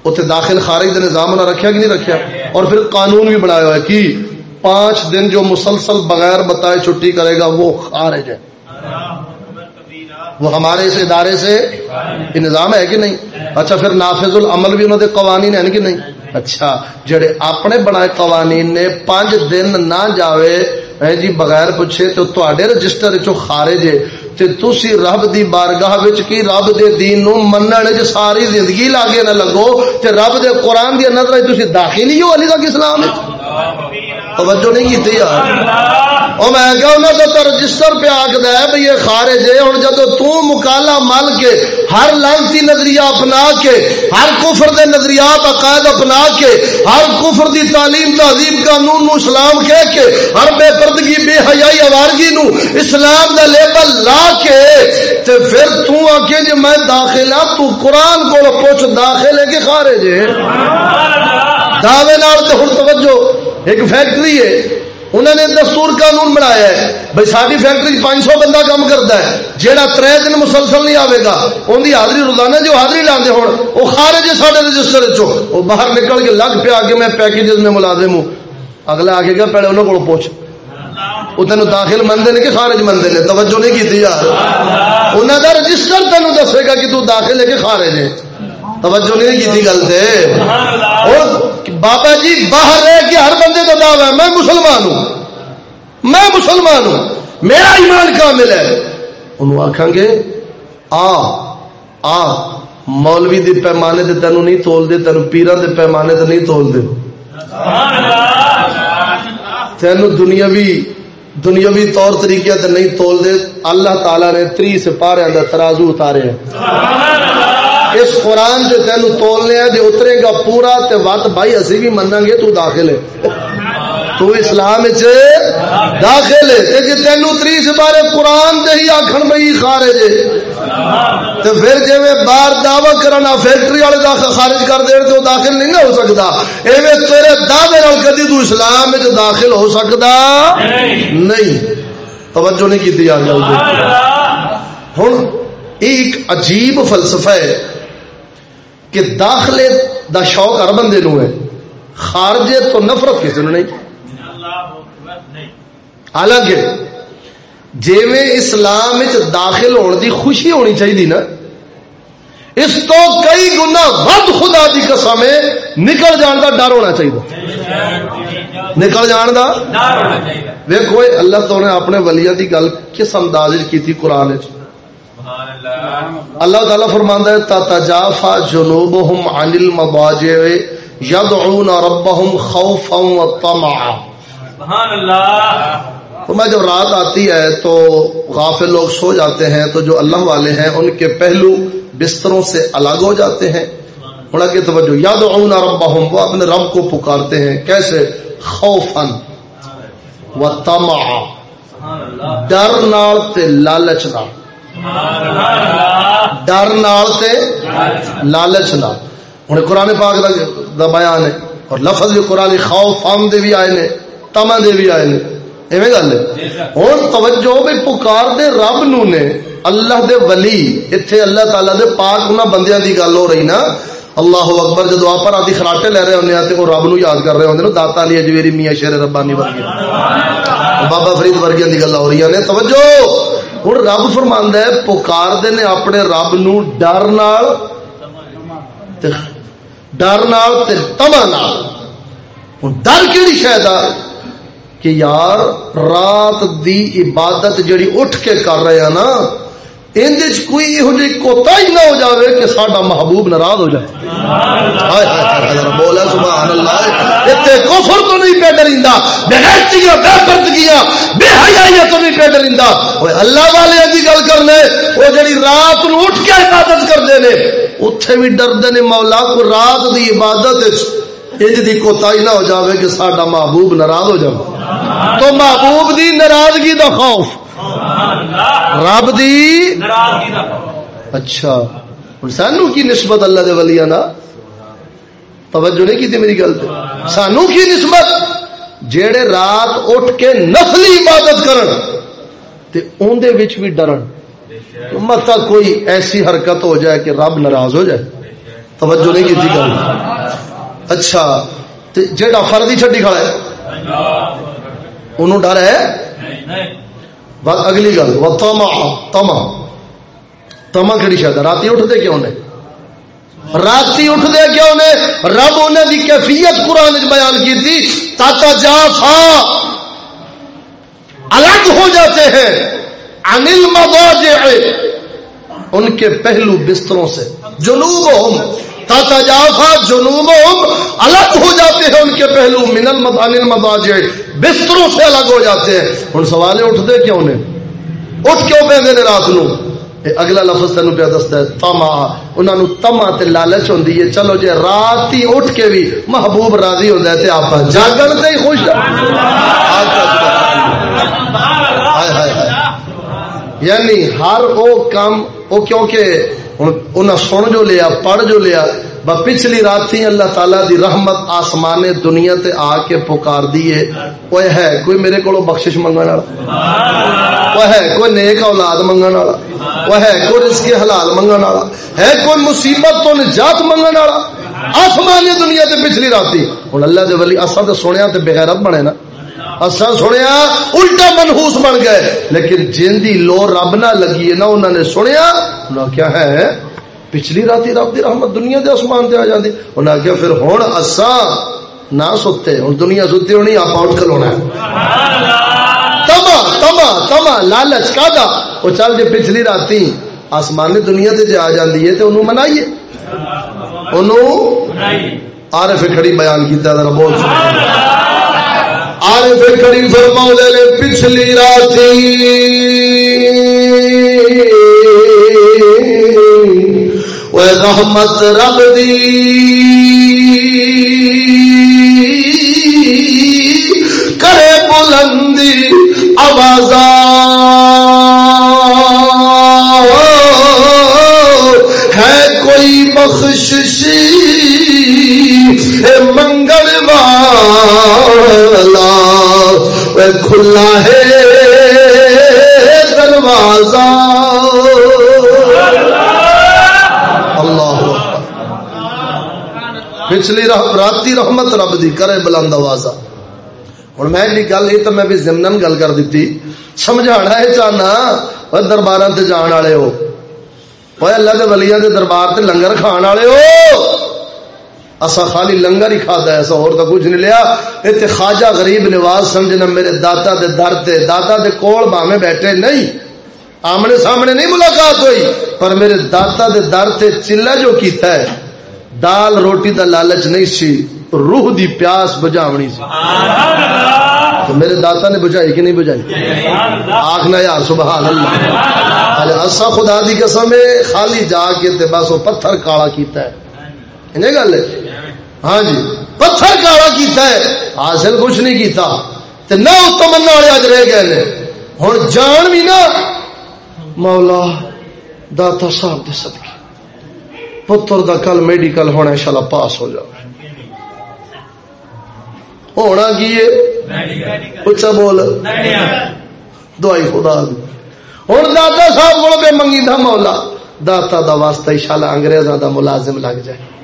[SPEAKER 1] اتنے داخل خارج کا نظام انہیں رکھا کہ نہیں رکھا اور پھر قانون بھی بنایا ہوا ہے کہ پانچ دن جو مسلسل بغیر بتائے چھٹی کرے گا وہ خارج ہے۔ وہ ہمارے اس ادارے سے یہ نظام ہے کہ نہیں؟ اچھا پھر نافذ العمل بھی انہوں نے قوانین ہیں کہ نہیں؟ اچھا جڑے اپنے بنائے قوانین نے پانچ دن نہ جاوے جی بغیر پوچھے تو تواڈے رجسٹر چو خارج ہے۔ تے تسی رب دی بارگاہ وچ کی رب دے دین نو منن وچ ساری زندگی لاگے نہ لگو، تے رب دے قرآن دی نظر تسی داخل ہی ہو علی دا اسلام توجہ نہیں کیتی یار۔ اور میں کہا انہوں نے تو رجسٹر پہ آکد ہے بھئی یہ خارج ہے، اور جدو تو مکالا مل کے ہر لانتی نظریہ اپنا کے، ہر کفر دے نظریات عقائد اپنا کے، ہر کفر دی تعلیم تہذیب قانون نو اسلام کہہ کے، ہر بے پردگی، بے حیائی آوارگی نو اسلام دا لیبل لا کے، تے پھر تو آکے جو جی میں داخل ہاں تو قرآن کو پوچھ داخل ہے کہ خارج ہے۔ دعوے نال تے ہن توجہ، ایک فیکٹری ہے۔ انہوں نے دستور قانون بنایا ہے۔ بھائی ساری فیکٹری پانچ سو بندہ کام کرتا ہے۔ جہاں تر دن مسلسل نہیں آئے گا ان کی حاضری روزانہ جو حاضری لانے ہو وہ خارج ہے سارے رجسٹر وہ باہر نکل کے لگ پہ آگے میں پیکج میں ملازم ہوں۔ اگلا آگے گا، پہلے انہوں کو پوچھ۔ وہ تین داخل منتے ہیں کہ خارج منتے ہیں توجہ نہیں کی یار۔ انہوں کا رجسٹر تینوں دسے گا کہ تو داخل ہے کہ خارج ہے۔ توجہ نہیں کی گل سے اور بابا جی باہر رہ کے ہر بندے کا دعوی ہے، میں مسلمان ہوں۔ میں مسلمان ہوں۔ میرا ایمان کامل ہے۔ انہوں آخان گے، آ آ، مولوی دے پیمانے دے تینوں نہیں تول دے تینوں پیران دے پیمانے دے نہیں تول دے تینوں دنیاوی دنیاوی طور طریقے تے نہیں تول دے اللہ تعالی نے تری سے پارے اندر ترازو اتارے ہیں۔ اس قرآن سے تین تولنے جو اترے گا پورا تے وت بھائی اسی بھی منہ گے تو داخل ہے۔ تو اسلام داخل ہے۔ جی تین تری سے بارے قرآن دے ہی آخر ہی خارج تو پھر جی باہر دعوی کرنا فیکٹری والے داخل خارج کر دے تو داخل نہیں ہو سکتا۔ ایویں تیرے دعوے کدی تو اسلام داخل ہو سکتا نہیں۔ توجہ نہیں کی ہوں ایک عجیب فلسفہ ہے۔ کہ داخلے دا شوق ہر بندے نو ہے۔ خارجے تو نفرت کسی نے نہیں۔ حالانکہ جی اسلام داخل ہونے دی خوشی ہونی چاہیے نا اس تو کئی گنا ود خدا دی قسم نکل جان کا ڈر ہونا چاہیے نکل جان کا ویکو اللہ تو نے اپنے ولیا دی گل کس انداز کی قرآن چ اللہ تعالیٰ فرماندا ہے تتجافا جنوبهم عن المضاجع يدعون ربهم خوفا وطمعا۔ سبحان اللہ فرمایا جب رات آتی ہے تو غافل لوگ سو جاتے ہیں تو جو اللہ والے ہیں ان کے پہلو بستروں سے الگ ہو جاتے ہیں۔ بڑا کہ توجہ یدعون ربهم وہ اپنے رب کو پکارتے ہیں۔ کیسے؟ خوفا وطمعا۔ ڈر نال تے لالچ نال۔ ڈر نال تے لالچ نال۔ ہوں قرآن پاک دا دا بیان ہے۔ اور لفظ بھی قرآن خوف فام دے بھی آئے نے تما دے بھی آئے نے۔ ایویں گل ہے۔ ہوں توجہ بھی پکار دے رب نو نے، اللہ دے ولی اتنے اللہ تعالی دے پاک انہاں بندیاں دی گل ہو رہی نا۔ اللہ اکبر، جدو آپ آدھی خراٹے لے رہے ہونے ہاں، وہ رب نو یاد کر رہے ہوتے داتا علی اجویری میاں شیر ربانی ورگی بابا فرید ورگیاں دی گل ہو رہی ہیں توجہ! ہوں رب فرما ہے پکار دے نے اپنے رب نو ڈر نال ڈر نال تما نال ڈر کہڑی شاید کہ یار رات دی عبادت جڑی اٹھ کے کر رہے ہیں نا اندر کوئی یہو جی کوتا ہی نہ ہو جاوے کہ ساڈا محبوب ناراض ہو جائے۔ بولا سبحان اللہ اتنے کفر تو نہیں پہ ڈریندا بے غیرتیاں بے پردگیاں، بے حیائیاں تو نہیں پہ ڈریندا اوے اللہ والے دی گل کرنے او جڑی رات نو اٹھ کے عبادت کردے نے اوتھے بھی ڈردے نے مولا کو رات دی عبادت انج دی کوتاہی نہ ہو جاوے کہ ساڈا محبوب ناراض ہو جائے تو محبوب دی ناراضگی دا خوف۔ رب دی اچھا۔ سانو کی نسبت اللہ دے ولی نا؟ توجہ نہیں کی میری گل سانو کی نسبت؟ جیڑے رات اٹھ کے نسلی عبادت کرن تے اندے وچ بھی ڈرن۔ مت کوئی ایسی حرکت ہو جائے کہ رب ناراض ہو جائے۔ توجہ نہیں کی گل۔ اچھا۔ تے جیڑا فرضی چھڈی کھڑا ہے انہوں ڈر ہے؟ اگلی گل، وہ تما تما تما کہڑی شاید رات اٹھتے کیوں نے؟ رات اٹھتے کیوں نے؟ رب انہیں دی کیفیت قرآن بیان کی تھی تاتا جا الگ ہو جاتے ہیں انل مواج ان کے پہلو بستروں سے جنوب ہم تاجافا جنوب الگ ہو جاتے ہیں ان کے پہلو، من المدان المضاجع، بستروں سے الگ ہو جاتے ہیں. ہن سوال اٹھتے کیوں نے؟ اٹھ کیوں پہ نے رات نو؟ اگلا لفظ تین پہ دستا ہے تما انہوں تما تے لالچ ہوں چلو جی رات ہی اٹھ کے بھی محبوب راضی ہوتا ہے آپ جاگن سے ہی خوش۔ یعنی ہر وہ کام وہ کیونکہ انہیں سن جو لیا، پڑھ جو لیا پچھلی رات ہی اللہ تعالیٰ دی رحمت آسمان دنیا تے آ کے پکار دیے وہ ہے، کوئی میرے کو بخشش منگن والا؟ وہ ہے، کوئی نیک اولاد منگن والا؟ وہ ہے، کوئی رزق حلال منگن والا؟ ہے، کوئی مصیبت تو نجات منگن والا؟ آسمان دنیا تے پچھلی رات ہی ہوں اللہ دے ولی اصا تو سنیا تے بغیرت بنے نا۔ اصا سنیا الٹا منہوس بن گئے۔ لیکن جن دی لو رب نہ لگی ہے نا انہوں نے سنیا کیا ہے پچھلی رات رب کی رحمت دنیا دے آسمان سے آ جاتی انہیں آخیا پھر ہوں اصا نہ ستے ہوں دنیا ستی ہونی آپ آؤٹ کھلونا تما تما تما لالچ کا وہ چل جی پچھلی رات آسمان دنیا سے جا جاتی ہے تو انہوں منائیے۔ انہوں پھر کھڑی بیان کیا ذرا بول۔ آر پھر کھڑی فرما لے، پچھلی رات رحمت رب دی۔ کرے بلندی آواز ہے کوئی بخششی منگل والا کھلا ہے دروازہ۔ پچھلی راتی رحمت رب دی کرے بلند آواز ہوں میں بھی گل یہ تو میں بھی زمن گل کر دیتی سمجھا ہے چاہنا دربار سے جان والے ہو اللہ کے ولیا کے دربار سے لنگر کھان والے ہو اصا خالی لنگر ہی کھادا ایسا اور تو کچھ نہیں لیا۔ اتنے خواجہ غریب نواز سمجھنا میرے داتا دے در تے داتا دے کول باہمیں بیٹھے نہیں۔ آمنے سامنے نہیں ملاقات ہوئی پر میرے داتا دے در تے چلا جو کیتا ہے دال روٹی دا لالچ نہیں سی روح دی پیاس بجاونی سی۔ تو میرے داتا نے بجائی کہ نہیں بجائی آخنا یار سبحان اللہ۔ اصا خدا دی قسم ہے خالی جا کے تے بس وہ پتھر کالا کیتا ہے۔ انہیں گل ہے؟ ہاں جی۔ پتھر کالا کیتا ہے، حاصل کچھ نہیں کیتا۔ تے نہ اس تمنا والے اج رہ گئے نے۔ ہن جان بھی نا، مولا داتا صاحب دے صدقے۔ پتر دا کل میڈیکل ہونا انشاءاللہ پاس ہو جائے ہونا کی ہے؟ اچھا بول۔ دوائی خدا دی۔ ہوں داتا صاحب کو بے منگی تھا، مولا۔ داتا دا واسطہ انشاءاللہ انگریزاں دا ملازم لگ جائے۔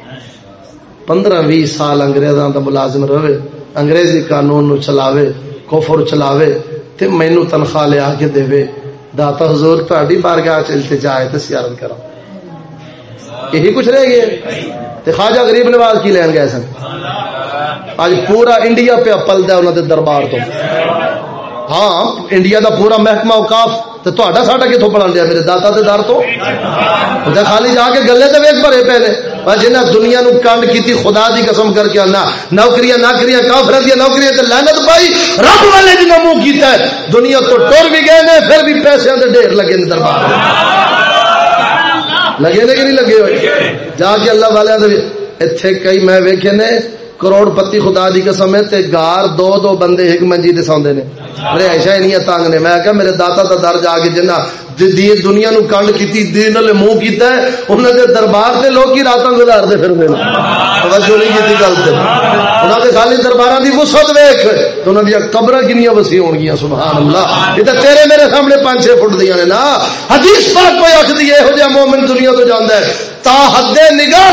[SPEAKER 1] پندرہ بھی سال انگریزاں دا ملازم رہے، انگریزی قانون نو چلاوے، کفر چلاوے، تے مینو تنخواہ لے کے دے۔ داتا حضور تاری بارگاہ چلتے جائے تو سیارت کرو یہی کچھ رہ گئے خواجہ غریب نواز کی لین گئے سن۔ اج پورا انڈیا پہ پلتا انہوں دے دربار تو۔ ہاں انڈیا دا پورا محکمہ اوقاف۔ تو تا ساڈا کتوں پڑھا دیا میرے دادا دے در تو؟ خالی جا کے گلے تو ویک بھرے پے نے جنہیں دنیا نو کنڈ کی خدا دی قسم کر کے نہ نوکریاں نوکریاں کافر دیا نوکریاں تے لعنت پائی، رب والے جنہیں منہ کیتا ہے، دنیا تو ٹر بھی گئے نے، پھر بھی پیسے دے ڈھیر لگے نے دربار لگے نے کہ نہیں لگے ہوئے؟ جا کے اللہ والے اتنے کئی میں ویکھے نے کروڑ پتی خدا دی قسم ہے تے گار دو دو بندے ایک منجی دے سوندے نے رہائشاں نہیں تنگ نے میں کہا میرے داتا دا در جا کے جنہ دی دنیا نو کنڈ کیتی دین والے منہ کیتا ہے انہاں دے دربار تے لوگ ہی راتاں گزاردے پھردے نے توجہ نہیں کیتی گل تے انہاں دے خالی درباراں دی وسعت ویکھ تے انہاں دی قبراں کنیاں وسیع ہون گیاں سبحان اللہ یہ تے تیرے میرے سامنے 5 6 فٹ دیاں نے نا حدیث پاک کوئی اکھدی ہے ہو جا مومن دنیا تو جاندا ہے تا حد نگاہ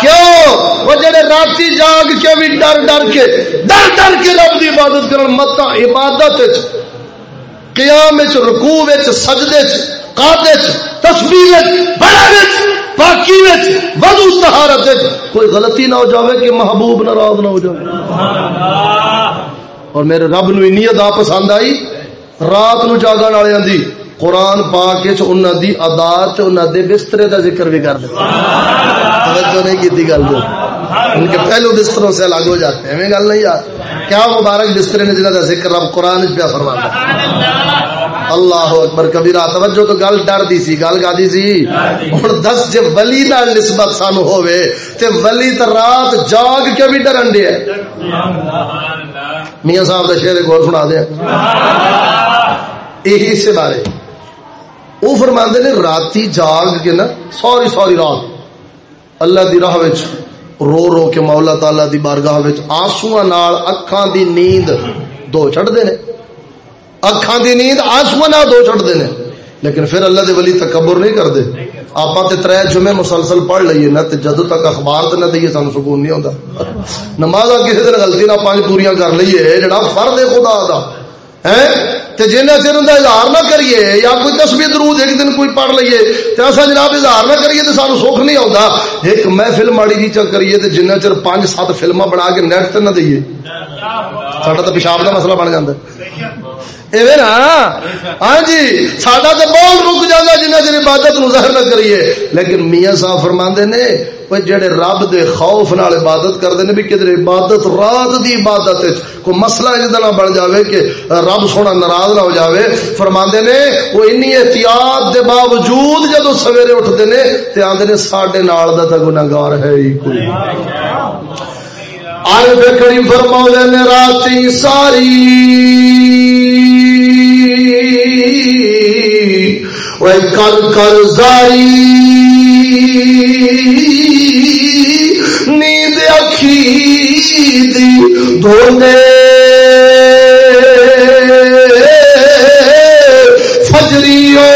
[SPEAKER 1] کیوں؟ وہ جڑے راتی جاگ کے بھی ڈر ڈر کے ڈر ڈر کے رب کی عبادت کرن مت عبادت قیام رکوع سجدے بڑا پاکی وضو طہارت کوئی غلطی نہ ہو جاوے کہ محبوب ناراض نہ ہو جائے اور میرے رب نو انی ادا پسند آئی رات نو جاگن والے دی قرآن پاک انہوں دی عادات انہوں دے بسترے دا ذکر بھی کر دیتا۔ توجہ نہیں کی گل جو ان کے پہلو بستروں سے الگ ہو جاتے ہیں۔ ہمیں گل نہیں یار۔ کیا مبارک بسترے نے جنہوں کا ذکر رب قرآن پہ فرما اللہ اکبر کبیرہ، توجہ تو گل ڈر دی سی، گل گا سی۔ ہوں دس جب ولی نال نسبت سانو ہوے تے ولی تے رات جاگ کے بھی ڈرن دے میاں صاحب کا شعر غور سنا دیا یہی سے بارے۔ وہ فرما نے راتی جاگ کے نا سوری سوری رات اللہ دی راہ رو رو کے مولا تعالی دی بارگاہ آنسو اکھان دی نیند دو چڑھتے ہیں اکھان دی نیند آنسو دو چڑھتے ہیں لیکن پھر اللہ دے ولی تکبر نہیں کرتے آپ تر جمعے مسلسل پڑھ لیے نہ جدو تک اخبار نہ دئیے سان سکون نہیں ہوتا نماز کسی دن غلطی نہ پانچ پوریا کر لیے جڑا فرد ہے خدا دا جنہیں چر ان اظہار نہ کریے یا کوئی تسبی درود ایک دن کوئی پڑھ لیے تو اصا جناب اظہار نہ کریے تو سانو سکھ نہیں آتا ایک محفل ماڑی جی چل کریے تو جنہ چر پانچ سات فلما بنا کے نیٹ تے نہ دئیے۔ ساڈا تو پیشاب کا مسئلہ بن جاتا ہاں جی ساڈا تو بہت رک جانا جنہ چر عبادت ظاہر نہ کریے۔ لیکن میاں صاحب فرما نے جڑے رب دے خوف نال عبادت کرتے ہیں بھی کدھر عبادت رات دی عبادت کوئی مسئلہ جدہ بن جاوے کہ رب سونا ناراض نہ ہو جاوے فرما نے وہ این احتیاط دے باوجود جدو سویرے اٹھتے ہیں تو آدھے نے سڈے نال کا تو ہے ہی کوئی عرب کریم فرما نے راتی ساری کر کر زاری نیند اکھی دی دھونے۔ فجریو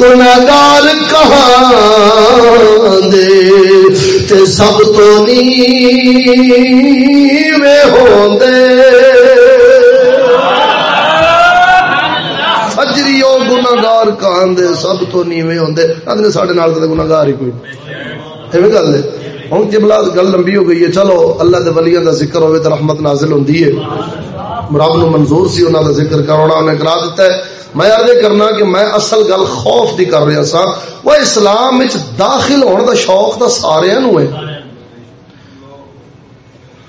[SPEAKER 1] گناگار کہاں دے؟ تے سب تو نی میں ہوندے کان دے سب تو نیوے ہوندے آدھے ساڈے نال تے گناگار ہی کوئی ایویں گل ہے ہن جبلا گل لمبی ہو گئی ہے چلو اللہ دے ولیاں دا ذکر ہوے تے رحمت نازل ہوندی ہے رب نو منظور سی انہاں دا ذکر کرانا انہیں کرا دیتا ہے میں عرض کرنا کہ میں اصل گل خوف دی کر رہا سا وہ اسلام وچ داخل ہون دا شوق تا سارے نو ہے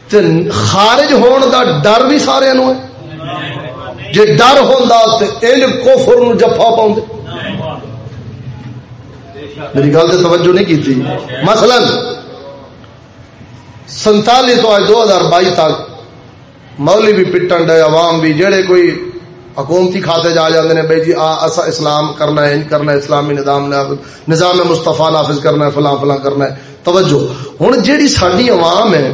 [SPEAKER 1] تے خارج ہون دا ڈر بھی سارے نو ہے جی ڈر ہوتا تو ان کوفر جفا پاؤں میری گل سے توجہ نہیں کی تھی مثلا سنتالی تو آج دو ہزار بائی تک مولی بھی پٹن ڈے عوام بھی جڑے کوئی حکومتی کھاتے جا جاتے ہیں بھائی جی آ اسلام کرنا ہے کرنا ہے، اسلامی نظام نظام مستفا نافذ کرنا ہے، فلاں فلاں کرنا ہے۔ توجہ ہوں جیڑی ساری عوام ہے،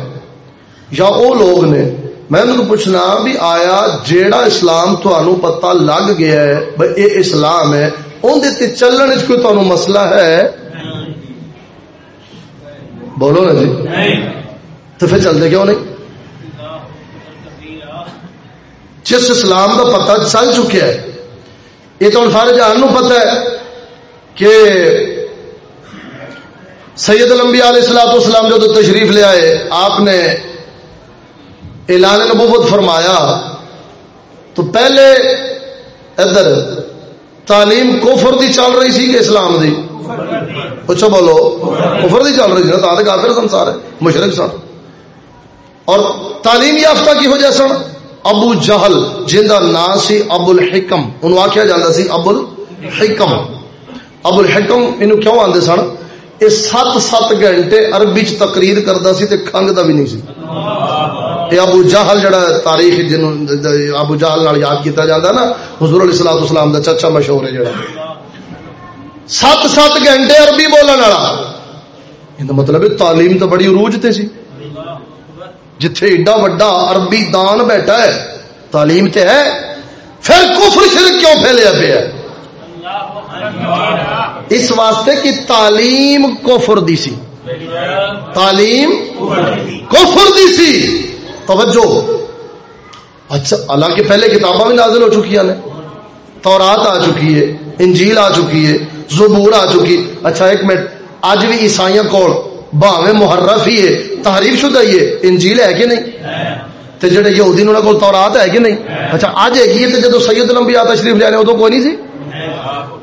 [SPEAKER 1] یا وہ لوگ نے میں ان کو پوچھنا بھی آیا جیڑا اسلام تہن پتا لگ گیا ہے بھائی یہ اسلام ہے اندر چلن چ کوئی تمہیں مسئلہ ہے؟ بولو نا جی۔ تو پھر چلتے کیوں نہیں؟ جس اسلام کا پتا چل چکا ہے، یہ تو سارے جہان پتا ہے کہ سید الانبیاء علیہ السلام اسلام جو تشریف لے آئے، آپ نے اعلان نبوت فرمایا تو پہلے ادھر تعلیم کفر دی چل رہی سی کہ اسلام دی؟ پوچھو بولو، کفر دی چل رہی سی نا تو کافر سنسار ہے، مشرق سن۔ اور تعلیم یافتہ کی وجہ سن؟ ابو جہل، جن نام سی ابو الحکم انہوں آخیا جاتا سی ابو الحکم ابو الحکم انہوں کیوں آتے سن؟ یہ سات سات گھنٹے عربی چ تقریر کرتا سی تے کھنگ دا بھی نہیں سی۔ یہ ابو جہل جڑا تاریخ جن ابو جہل نال یاد کیتا جاتا نا، حضور علیہ السلام اسلام دا چچا مشہور ہے جڑا۔ سات سات گھنٹے عربی بولن والا۔ یہ مطلب ہے تعلیم تو بڑی عروج تے سی۔ جتھے ایڈا وڈا عربی دان بیٹھا ہے، تعلیم تے ہے۔ پھر کفر شرک کیوں پھیلیا پیا؟ اس واسطے کی تعلیم کفر دی سی۔ تعلیم کفر دی سی۔ توجہ۔ اچھا حالانکہ پہلے کتاباں بھی نازل ہو چکی ہیں۔ تورات آ چکی ہے انجیل آ چکی ہے زبور آ چکی۔ اچھا ایک منٹ۔ اج بھی عیسائیوں کو باویں محرف ہی ہے۔ تحریف شدہ ہی ہے۔ انجیل ہے کہ نہیں؟ تو جڑے یہودی انہوں کو تورات ہے کہ نہیں؟ اچھا اج ہے کہ جدو سید الانبیاء تشریف لے رہے ادو کوئی نہیں سی؟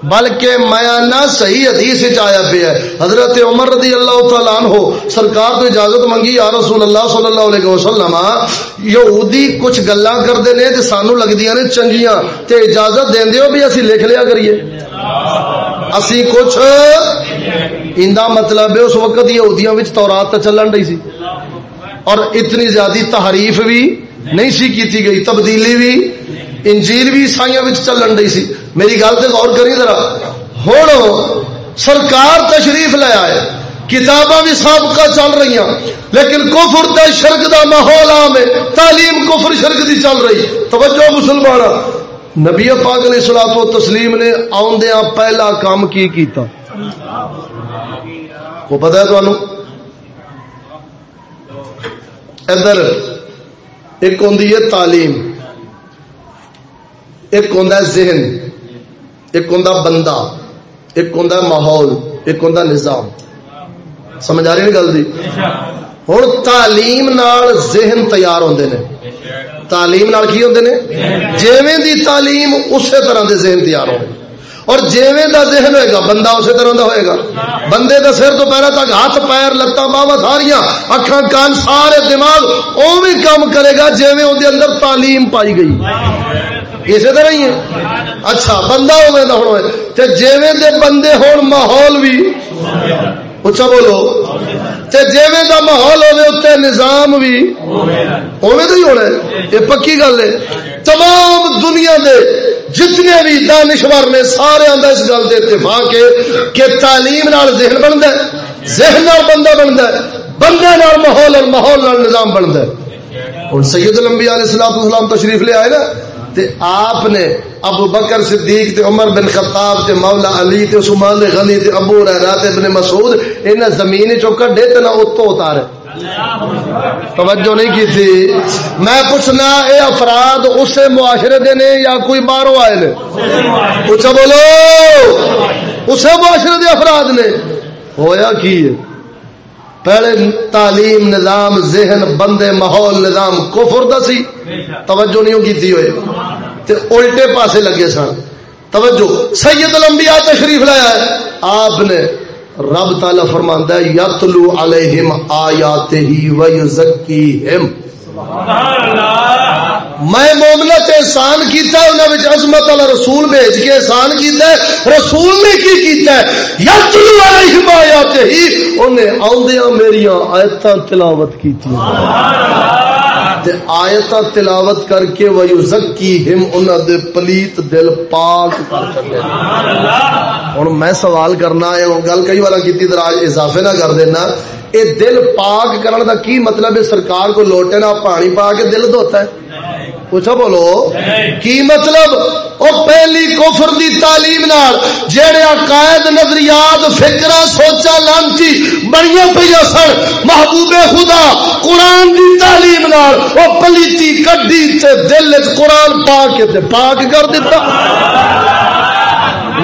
[SPEAKER 1] بلکہ میاں صحیح حدیث آیا پیا ہے۔ حضرت عمر رضی اللہ تعالیٰ عنہ سرکار تو اجازت منگی، یا رسول اللہ صلی اللہ علیہ وسلم، یہودی کچھ گلا کرتے ہیں تو سانو لگدیاں نے چنگیاں، تے اجازت دین دیو بھی اسی لکھ لیا کریے۔ اسی کچھ اندہ مطلب ہے، اس وقت یہودیاں وچ تورات تے چلن رہی سی۔ اور اتنی زیادہ تحریف بھی نہیں سی کیتی گئی، تبدیلی بھی، انجیل بھی عیسائیوں چلن رہی سی۔ میری گل سے غور کری ذرا۔ ہوں سرکار تشریف لے آئے، کتاباں بھی سابقہ چل رہی ہیں، لیکن کفر تے شرک دا ماحول عام ہے، تعلیم کفر شرک دی چل رہی۔ توجہ مسلمان، نبی پاک علیہ الصلوۃ و تسلیم نے آوندیاں پہلا کام کی کیتا؟ وہ پتہ ہے تانوں ادھر، ایک ہوندی ہے تعلیم، ایک ہوں ذہن۔ ایک ہوں بندہ، ایک ہوں ماحول، ایک ہوں نظام۔ سمجھ آ رہی گل جی؟ ہوں تعلیم نال ذہن تیار ہوتے ہیں تعلیم نال کی ہوتے ہیں جیویں دی تعلیم اسی طرح دے ذہن تیار ہوئے اور جیویں دا ذہن ہوئے گا، بندہ اسی طرح دا ہوئے گا۔ بندے دا سر تو پیرا تک ہاتھ، پیر، لتاں باوا ساریاں، اکھاں، کان، سارے دماغ، اوویں کام کرے گا جیویں اندر تعلیم پائی گئی۔ اسی طرح ہی ہے۔ اچھا بندہ ہوے دا ہن تے جیویں دے بندے ہون ماحول بھی اچھا بولو۔ تے جیویں دا ماحول ہوے اوتے نظام بھی اوویں تو ہی ہونا ہے۔ یہ پکی گل ہے۔ تمام دنیا دے جتنے بھی دانشور نے، سارے آدھا اس گل کے اتفاق ہے کہ تعلیم نال ذہن بنتا ہے۔ ذہن نال بندہ بنتا ہے۔ بندے نال ماحول اور ماحول نال نظام بنتا ہے۔ ہوں سید الانبیاء علیہ السلام السلام تشریف لے آئے نا۔ تے آپ نے ابو بکر صدیق تے عمر بن خطاب تے مولا علی تے عثمان غنی تے ابو ہریرہ تے ابن مسعود انہاں زمین چوں کڈے تے نہ اتو اتارے۔ توجہ نہیں کی تھی؟ میں پوچھنا اے افراد اسے معاشرے دے نے یا کوئی باہروں آئے نے؟ پوچھا بولو۔ اسے معاشرے دے افراد نے۔ ہویا کی؟ ہے پہلے تعلیم نظام، ذہن، بندے، ماحول، نظام، کفر دا سی۔ توجہ نہیں کی تھی ہوئے؟ تے الٹے پاسے لگے سن۔ توجہ۔ سید الانبیاء تشریف لایا ہے۔ آپ نے رب تعالی فرماندا ہے، یتلو علیہم آیات و یزکیہم میں مومنا تے احسان کیتا ہے، انہاں وچ عظمت والا رسول بھیج کے احسان کیتا ہے۔ رسول نے کی کیتا ہے؟ یتلو علیہم آیات ہی اونے اوندیاں میریاں ایتاں تلاوت کیتی سبحان اللہ آیت تلاوت کر کے وہ یوزکی ہم انہاں دے پلیت دل پاک کر کے ہوں میں سوال کرنا ہے گل کئی بار کی اضافے نہ کر دینا۔ اے دل پاک کرن دا کی مطلب ہے؟ سرکار کو لوٹے نہ پانی پا کے دل دھوتا ہے۔ پوچھو بولو، کی مطلب؟ او پہلی کفر دی تعلیم نال جڑے عقائد، نظریات فکرا سوچا لانتی بڑیاں پیا سن، محبوب خدا قرآن دی تعلیم نال او پلیتی کڈی تے دل وچ قرآن پا کے تے پاک کر دیتا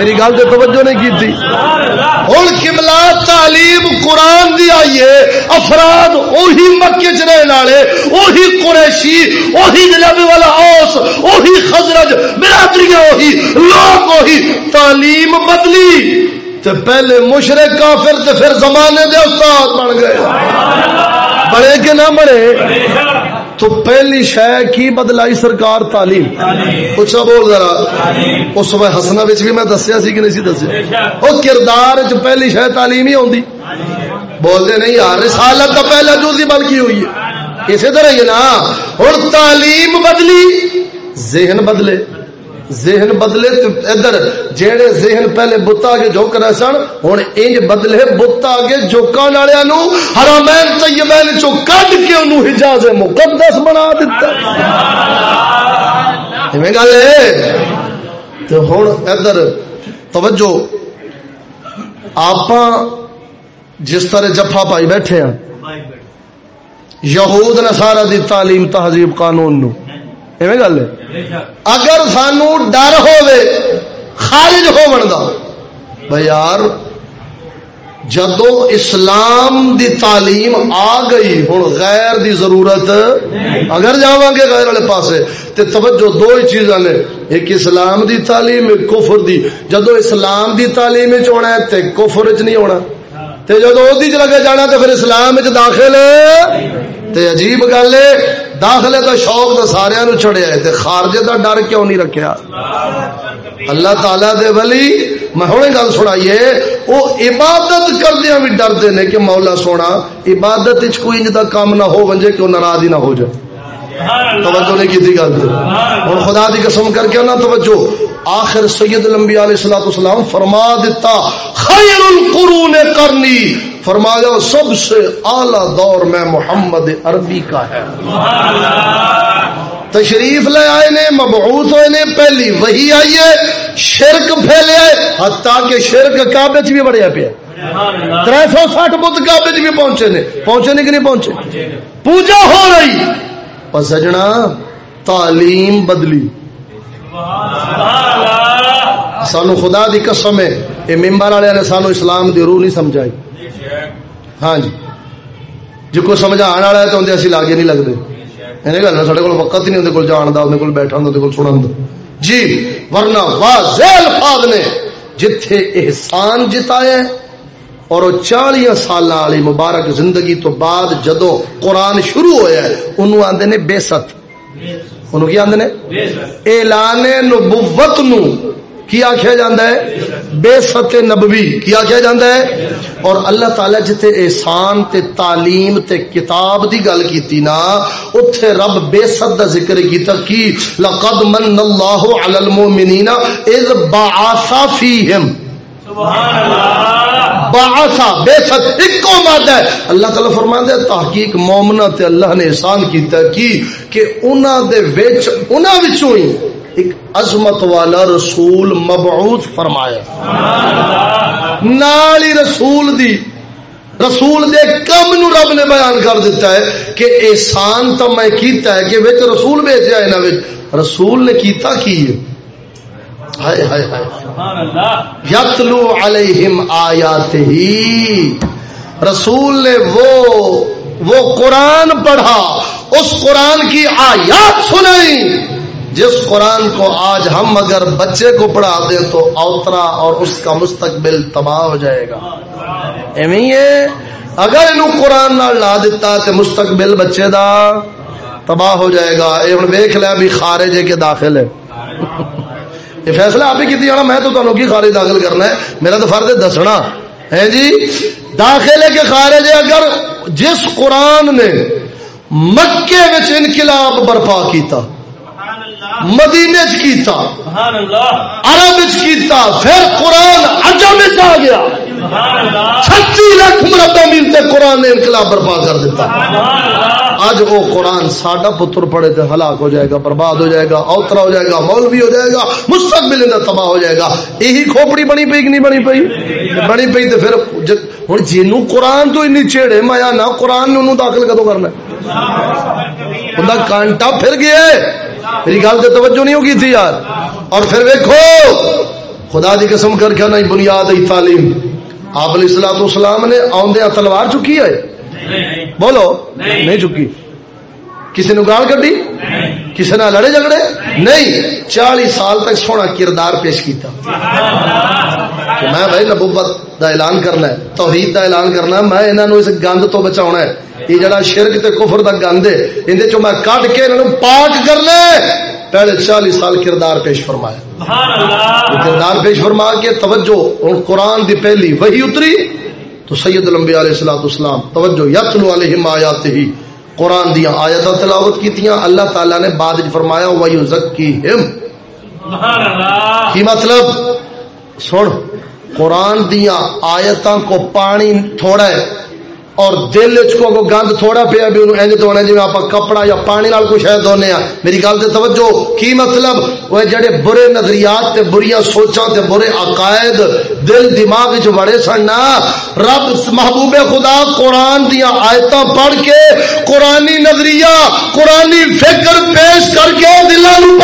[SPEAKER 1] میری گل سے توجہ نہیں کی تھی۔ ہوں کملا تعلیم قرآن دی آئیے افراد اوہی مکے چ رہنے والے، اوہی قریشی، اوہی جناب والا اوس، اوہی خزرج برادری اوہی، لوگ اوہی۔ تعلیم بدلی تے پہلے مشرق کافر تے پھر زمانے دے استاد بن گئے۔ بڑے کہ نہ بڑے؟ تو پہلی شے کی بدلائی سرکار تعلیم؟ اچھا بول ذرا۔ اس میں ہسنا بھی میں دسیا سی کہ نہیں سی دسیا؟ وہ کردار چ پہلی شہ تعلیم ہی آتی بولتے نہیں یار، رسالت کا پہلا جو بلکی ہوئی ہے۔ اسی طرح ہی نا۔ ہوں تعلیم بدلی، ذہن بدلے۔ ذہن بدلے ادھر جہے ذہن پہلے بتا کے جھوک رہے سن ہوں انج بدلے بتا کے جھوکان والے نو حرامین طیبین چو کڈ کے انہوں حجاز مقدس بنا دیتا ایویں گل ہے؟ تو ہوں ادھر، توجہ آپ جس طرح جفا پائی بیٹھے ہیں یہود نصارہ دی تعلیم تہذیب قانون نو۔ ایویں گل ہے؟ اگر سانو ڈر ہوے خارج ہو بھائی یار، جدو اسلام دی تعلیم آ گئی ہوں غیر دی ضرورت اگر جا گے غیر والے پاسے، تے توجہ دو ہی چیزاں نے۔ ایک اسلام دی تعلیم، ایک کفر دی۔ جدو اسلام دی تعلیم وچ ہونا ہے، تے کفر چ نہیں ہونا۔ تے جدو دی چ لگے جانا، تے پھر اسلام چ داخل تے عجیب گل ہے داخلے دا شوق تو سارا نو چڑیا ہے تے خارجے دا ڈر کیوں نہیں رکھیا؟ اللہ تعالی دے ولی میں ہوں گل سنائیے وہ عبادت کردیا بھی ڈرتے ہیں کہ مولا سونا عبادت کوئی انج کا کام نہ ہو ونجے کہ ناراض ہی نہ ہو جائے؟ توجہ نہیں کی گل ہوں خدا دی قسم کر کے نہ توجہ آخر سید الانبیاء علیہ الصلوۃ والسلام فرما دیتا خیر القرون کرنی فرمایا سب سے اعلی دور میں محمد عربی کا ہے۔ تشریف لے آئے نے، مبعوث ہوئے نے، پہلی وہی آئی ہے، شرک پھیلے آئے، حتیٰ کہ شرک کعبے بھی بڑھیا پیا۔ تر سو سٹھ بت کعبے بھی پہنچے نے۔ پہنچے نے کہ نہیں پہنچے؟ پوجا ہو رہی۔ پر سجنا، تعلیم بدلی۔ سانو خدا دی قسم ہے، یہ ممبر والے نے سانو اسلام دی روح نہیں سمجھائی۔ ہاں جی۔ جی کو سمجھا والا ہے تو اندر اسی لاگے نہیں لگتے یعنی گل نہ سارے کو وقت نہیں اندر کول جان کا اندر کول بیٹھا اندر کول سنن دا جی ورنہ واضح الفاظ نے جتھے احسان جتایا اور وہ چالی سال والی مبارک زندگی تو بعد جدو قرآن شروع ہوا ہے، انہوں آدھے نے بے ست۔ انہوں کی آدھے اعلان نبوت نو کی آخیا جاتا ہے؟ بے ست نبوی کی آخیا جاتا ہے؟ اور اللہ تعالی جتے احسان تے تعلیم تے کتاب دی گل کیتی نا اوتھے رب بے ست دا ذکر کیتا کی، لقد من اللہ علی المؤمنین اذ بعث فیہم۔ سبحان اللہ بے ست اکو مادہ ہے۔ اللہ تعالی فرماندا ہے تحقیق مومنا تے اللہ نے احسان کیتا کی کہ انہاں دے وچ، انہاں وچوں ہی ایک عظمت والا رسول مبعوث فرمایا۔ نالی رسول دی، رسول دے کم نو رب نے بیان کر دیتا ہے کہ احسان تو میں کیتا ہے کہ وچ رسول بھیجا ہے نا رسول نے کیتا کی ہے؟ ہائے ہائے ہائے۔ یتلو علیہم آیات ہی رسول نے وہ وہ قرآن پڑھا، اس قرآن کی آیات سنائی، جس قرآن کو آج ہم اگر بچے کو پڑھا دیں تو اوترا اور اس کا مستقبل تباہ ہو جائے گا۔ اگر انہوں قرآن نہ لا دیتا تو مستقبل بچے دا تباہ ہو جائے گا۔ یہ ہوں ویخ لیا بھی خارج کے داخل ہے۔ یہ فیصلہ آپ ہی کی جانا میں تو تمہیں کی خارج داخل کرنا ہے؟ میرا تو فرد ہے دسنا۔ ہے جی؟ داخلے کے خارج اگر جس قرآن نے مکے انقلاب برپا کیتا مدینے کیتا عرب کیتا پھر قرآن عجم آ گیا۔ چھتی لاکھ مربع میل تے قرآن نے انقلاب برپا کر دیتا۔ اج وہ قرآن ساڈا پتر پڑے تے ہلاک ہو جائے گا برباد ہو جائے گا اوترا ہو جائے گا مولوی ہو جائے گا مستقبل تباہ ہو جائے گا۔ یہی کھوپڑی بنی پئی کہ نہیں بنی پئی؟ بنی پئی تے پھر ہوں جنوں قرآن تو این چھیڑے مایا نہ قرآن نے انہوں داخل کدو کرنا کانٹا پھر گیا میری گل تو توجہ نہیں ہوگی تھی یار۔ اور پھر ویکو خدا دی قسم کر کے نہیں بنیاد تعلیم۔ آپ علیہ السلام اسلام نے آدھے ہاں تلوار چکی ہے؟ بولو، نہیں چکی۔ کسی نے گال کٹی کسی نے لڑے جھگڑے؟ نہیں۔ چالی سال تک سونا کردار پیش کیتا۔ کہ میں بھائی نبوت دا اعلان کرنا ہے، توحید دا اعلان کرنا ہے، میں انہوں اس گند تو بچاؤنا ہے۔ یہ جڑا شرک تے کفر دا گند ہے، اندے چو میں کٹ کے انہوں پاک کر لے پہلے چالیس سال کردار پیش فرمایا۔ کردار پیش فرما کے توجہ اور قرآن دی پہلی وہی اتری تو سید الانبیاء علیہ الصلوۃ والسلام توجہ یتلو علیہم آیات ہی قرآن دیا آیت تلاوت کی اللہ تعالی نے بعد فرمایا وَيُزَكِّهِمْ کی مطلب؟ سن قرآن دیا آیتاں کو پانی تھوڑا ہے اور دل کو کو گند تھوڑا پیا بھی انہوں انج دھونا جی آپ کپڑا یا پانی نال کچھ ہے دھونے ہیں۔ میری گل سے توجہ، کی مطلب؟ وہ جڑے برے نظریات تے بریاں سوچاں تے برے عقائد دل دماغ وچ وڑے سن نا، رب محبوب خدا قرآن دیا آیتاں پڑھ کے قرآنی نظریہ، قرآنی فکر پیش کر کے دلاں نو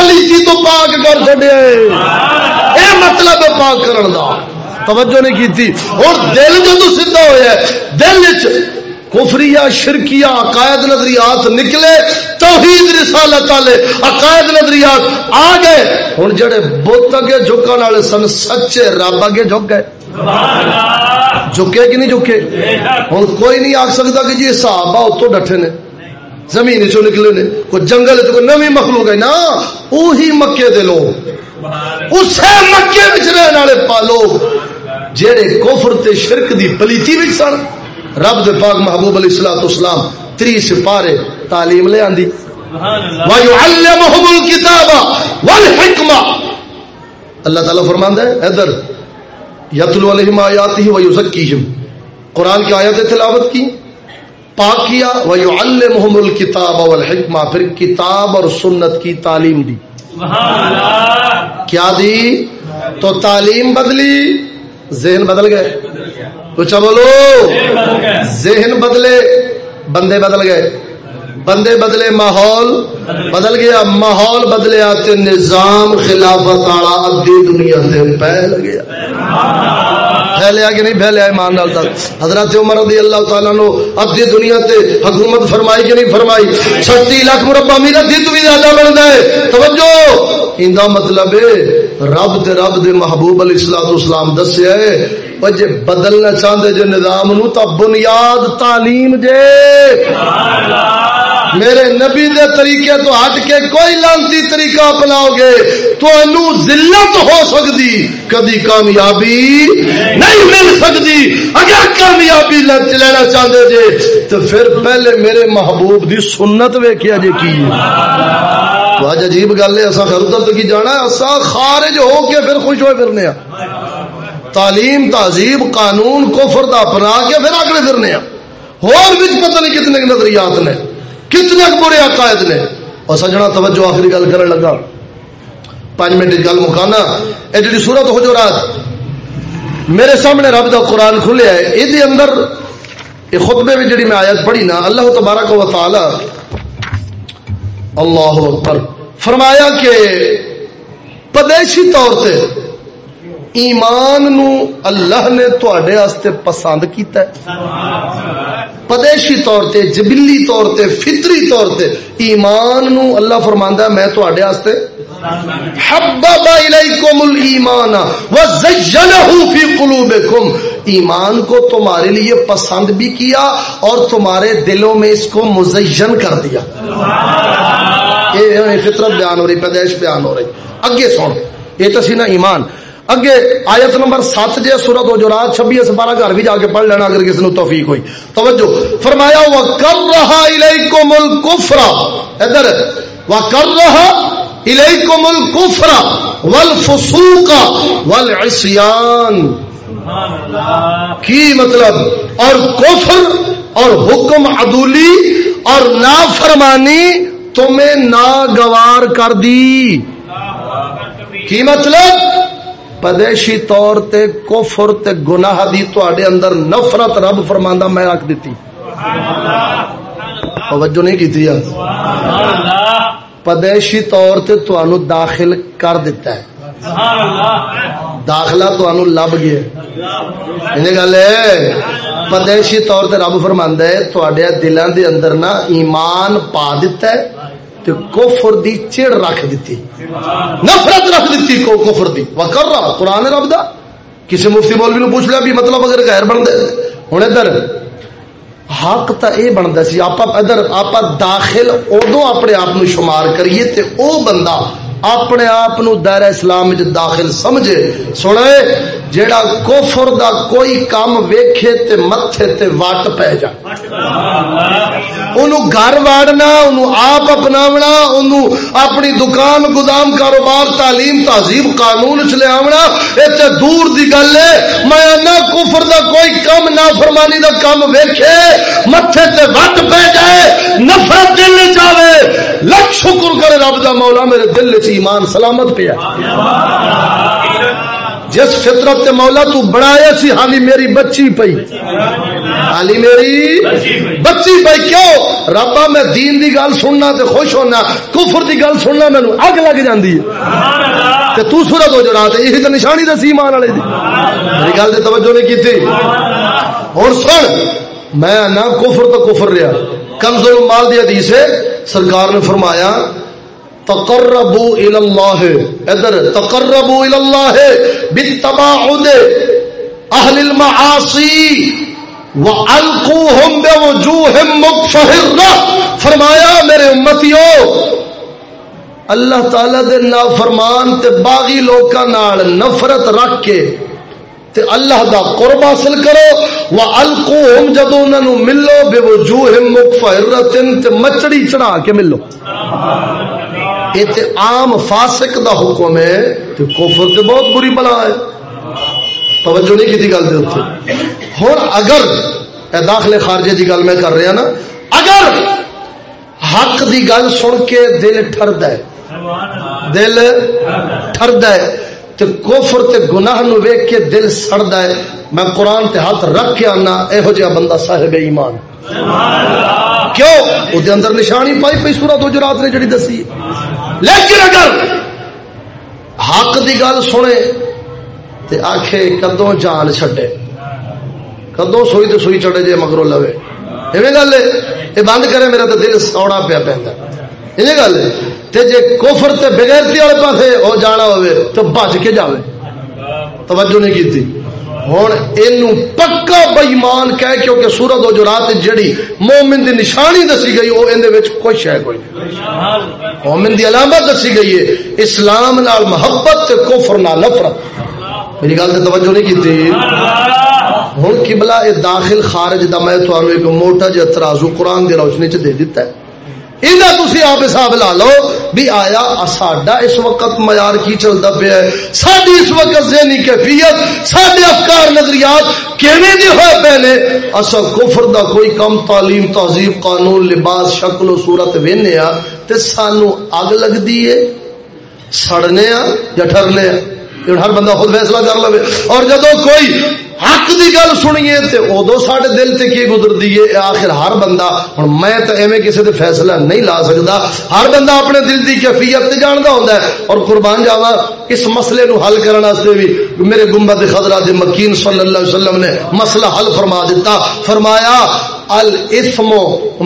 [SPEAKER 1] تو پاک کر چھڈے اے مطلب پاک کرن دا۔ توجہ نہیں کی تھی۔ اور دل جو سیدھا ہوا ہے، دل کفریہ، شرکیہ، عقائد نظریات نکلے، توحید رسالت والے عقائد نظریات آ گئے۔ ہوں جڑے بت اگے جھکن والے سن، سچے رب اگے جھک گئے۔ جھکے کہ نہیں جھکے؟ ہوں کوئی نہیں آخ سکتا کہ جی صحابہ اتو ڈٹے نے۔ زمین چو نکلے نے؟ کوئی جنگل کوئی نوی مخلوق ہے نا؟ وہی مکے دے لوگ۔ اسے مکے رہنے والے لوگ جہے کوفر تے شرک دی پلیتی بھی سن، رب دے پاک محبوب علیہ الصلوۃ والسلام تری سپارے تعلیم لے آندی۔ وَيُعَلِّمُهُمُ الْكِتَابَ وَالْحِكْمَةَ۔ اللہ تعالیٰ فرماندا ہے، ادھر یتلو علیہم آیاتہ ویزکیہم قرآن کی آیات تلاوت کی۔ پاک کیا وَيُعَلِّمُهُمُ الْكِتَابَ وَالْحِكْمَةَ پھر کتاب اور سنت کی تعلیم دی۔ کیا دی؟ تو تعلیم بدلی ذہن بدل گئے۔ اچھا بولو؟ ذہن بدلے بندے بدل گئے۔ بندے بدلے ماحول بدل گیا۔ ماحول بدلے آتے نظام خلافت والا ادھی دنیا سے پھیل گیا۔ پھیلیا کہ نہیں پھیلیا ایمان لال تک۔ حضرت عمر رضی اللہ تعالیٰ نو ادھی دنیا تے حکومت فرمائی کہ نہیں فرمائی؟ چھتی لاکھ مربع میرا دت بھی زیادہ بن ہے توجہ! ایندا مطلب ہے، رب تے رب دے محبوب علیہ الصلوۃ والسلام دسیا ہے جے بدلنا چاہتے جے نظام نو تو بنیاد تعلیم جے میرے نبی دے طریقے تو ہٹ کے کوئی لانتی طریقہ اپناؤ گے تو ذلت ہو سکتی، کدی کامیابی نہیں مل سکتی۔ اگر کامیابی لینا چاہتے جے، تو پھر پہلے میرے محبوب دی سنت ویکیا جے کی۔ تو عجیب گل ہے اصا خرد کی جانا ہے؟ اصا خارج ہو کے پھر خوش ہوئے پھرنے تعلیم تہذیب قانون، کفر دا اپنا کے پھر اگلے پھرنے اور بھی پتہ نہیں کتنے نظریات نے۔ کتنے برے عقائد نے؟ اور سجنا توجہ آخری گل کرنے لگا۔ پانچ منٹ گل مکانا۔ یہ جی سورت ہو جو رات، میرے سامنے رب دا قرآن کھلیا ہے یہ اندر یہ خطبے میں جڑی میں آیت پڑھی نا، اللہ تبارک و تعالی اللہ اکبر فرمایا کہ پدیشی طور سے ایمان نو اللہ نے تواڈے پسند کیتا ہے۔ پدیشی طور تے، جبلی طور تے، فطری طور تے، ایمان نو اللہ فرماندا ہے، میں تواڈے واسطے حبب الیکم الایمان وزینہ فی قلوبکم ایمان کو تمہارے لیے پسند بھی کیا اور تمہارے دلوں میں اس کو مزین کر دیا۔ یہ فطرت بیان ہو رہی، پیدائش بیان ہو رہی۔ اگے سن یہ تو سی نا ایمان۔ اگے آیت نمبر سات جے سورت ہو جو رات چھبی سے بارہ گھر بھی جا کے پڑھ لینا اگر کسی نے توفیق ہوئی توجہ فرمایا وہ کر رہا الیکم الکفر ادھر وہ کر رہا الیکم الکفر والفسوق والعصیان کی مطلب اور کفر اور حکم عدولی اور نافرمانی تمہیں ناگوار کر دی کی مطلب پدیشی طور تے کفر تے گناہ دی تواڈے اندر نفرت رب فرماندا میں رکھ دیتی توجہ نہیں کیتی یا پدیشی طور تے تانوں داخل کر دیتا ہے۔ داخلہ تانوں لب گیا انہیں گل ہے پدیشی طور تے رب فرماندا ہے تواڈے دلاں دے اندر نا ایمان پا دیتا ہے۔ تے کفر دی چڑ رکھ دیتی نفرت رکھ دیتی کو کفر دی۔ وکر رہا قرآن رب دا۔ کسی مفتی مولوی نو پوچھ لیا بھی مطلب اگر غیر بن دے ہوں ادھر، حق تا اے بنتا سی آپ ادھر آپ داخل ادو اپنے آپ شمار کریے تے او بندہ اپنے آپ دائرہ اسلام داخل سمجھے۔ سنے جیڑا کوفر دا کوئی کام ویکھے تے متھے تے واٹ پہ جا۔ انہوں گھر واڑنا انہوں آپ اپناونا انہوں اپنی دکان گدام کاروبار، تعلیم، تہذیب، قانون چلے آونا۔ ایتے دور دی گل ہے میں نہ کفر دا کوئی کم نہ فرمانی دا کم ویکھے، متھے تے واٹ پہ جائے، نفرت دل جاوے لکھ شکر کرے رب دا مولا، میرے دل چ ایمان سلامت پیا جس فطرت تے مولا تو بڑھایا سی، حالی میری بچی پئی۔ حالی میری بچی پئی۔ کیوں؟ ربا میں دین دی گل سننا تے خوش ہونا، کفر دی گل سننا مینوں اگ لگ جاندی ہے۔ تے تو سورت ہو جڑا تے یہی تے نشانی دسی ایمان والے دی۔ میری گل تے توجہ نہیں کیتی۔ اور سن، میں نہ کفر تو کفر رہا کنزل مال دی حدیث ہے، سرکار نے فرمایا تقربو اللہ ادھر تقربو اللہ بالتباعد اہل المعاصی وَأَلْقُوهُمْ بِوُجُوهِمْ مُقْفَهِرَّةِ فرمایا میرے امتیوں اللہ تعالی دے نافرمان تے باغی لوکاں نال نفرت رکھ کے تے اللہ دا قرب حاصل کرو. وَأَلْقُوهُمْ جدو انہاں نو ملو بِوُجُوهِمْ مُقْفَهِرَّةٍ تے مچڑی چڑھا کے ملو. یہ تے عام فاسق دا حکم ہے تے کفر تے بہت بری بلا ہے۔ توجہ نہیں کی گل دے اوتے ہن اگر، اے داخلے خارجے دی گل میں کر رہا نا، اگر حق دی گل سن کے دل ٹھردا ہے، دل ٹھردا ہے، تے کفر تے گناہ نو ویکھ کے دل سڑدا ہے، میں قرآن تے ہاتھ رکھ کے آنا یہو جہا بندہ صاحب ایمان۔ کیوں؟ وہ اندر نشانی پائی پی سورت گجرات نے جڑی دسی۔ لیکن اگر حق دی گل سنے تے آخے کدوں جان چھڈے؟ کدوں سوئی تو سوئی چڑھے جے مگرو لوے؟ ایویں گل ہے۔ یہ بند کرے میرا تو دل سوڑا پیا پہنتا یہ گل ہے۔ تے جے کوفر تے بغیرتی والے پاسے ہو جانا ہوئے تو بچ کے جاوے۔ توجہ نہیں کی ہوں یہ پکا بئیمان کہہ کیونکہ سورت ہو جو رات جڑی مومن دی نشانی دسی گئی وہ اندر کچھ ہے کوئی مومن دی علامت دسی گئی ہے، اسلام نال محبت تے کفر نال نفرت۔ میری گل سے توجہ نہیں کی ہوں کبلا یہ داخل خارج دا میں تمہیں ایک موٹا جا ترازو قرآن دی روشنی چ دے دیتا ہے۔ تھی آپ حساب لا لو بھی آیا ساڈا اس وقت معیار کی چلتا پیا ہے؟ ساری اس وقت ذہنی کیفیت سارے افکار، نظریات کیویں دی ہوئے پے نے؟ اصا کفر دا کوئی کم تعلیم تہذیب قانون، لباس، شکل و صورت وینے تے سانو اگ لگتی ہے، سڑنے یا ٹرنے ہر بندہ خود فیصلہ کر لو اور جدو کوئی حق دی گل سنیے تے ادو سارے دل تے کی گزرتی ہے؟ آخر ہر بندہ ہوں میں تو ایویں کسی دے فیصلہ نہیں لا سکتا ہر بندہ اپنے دل دی کیفیت تے جانتا ہوتا ہے۔ اور قربان جاوا اس مسئلے نو حل کرنے بھی میرے گنبد خضرا دے مکین صلی اللہ علیہ وسلم نے مسئلہ حل فرما دیتا فرمایا، الاسم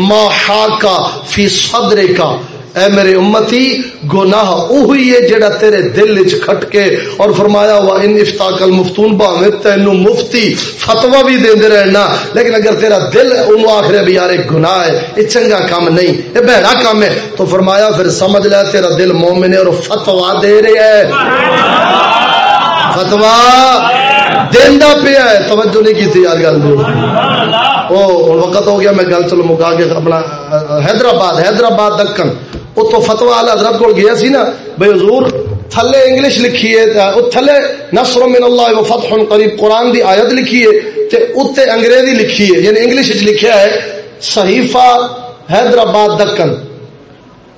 [SPEAKER 1] ما حاکا فی صدر کا اے میرے امتی، گناہ اوہی ہے جڑا تیرے دل وچ کھٹ کے اور فرمایا، وا ان افتاق المفتون باویں تینو مفتی فتوی بھی دیندے رہنا۔ لیکن اگر تیرا دل اونوں آکھے بھی یار گناہ ہے، یہ چنگا کام نہیں، یہ بہڑا کام ہے۔ تو فرمایا، پھر سمجھ لے، تیرا دل مومن ہے اور فتوا دے رہا ہے۔ فتوا دیندا پیا ہے۔ توجہ نہیں کی یار گل او وقت ہو گیا، میں گل چلو مکا کے اپنا حیدرآباد حیدرآباد دکن۔ اتو فتوا والا حضرت کو گیا سی نا بھائی حضور تھلے انگلش لکھی ہے تھلے نصر من اللہ و فتح قریب قرآن دی آیت لکھی ہے تے اتنے انگریزی لکھی ہے یعنی انگلش لکھیا ہے، صحیفہ حیدرآباد دکن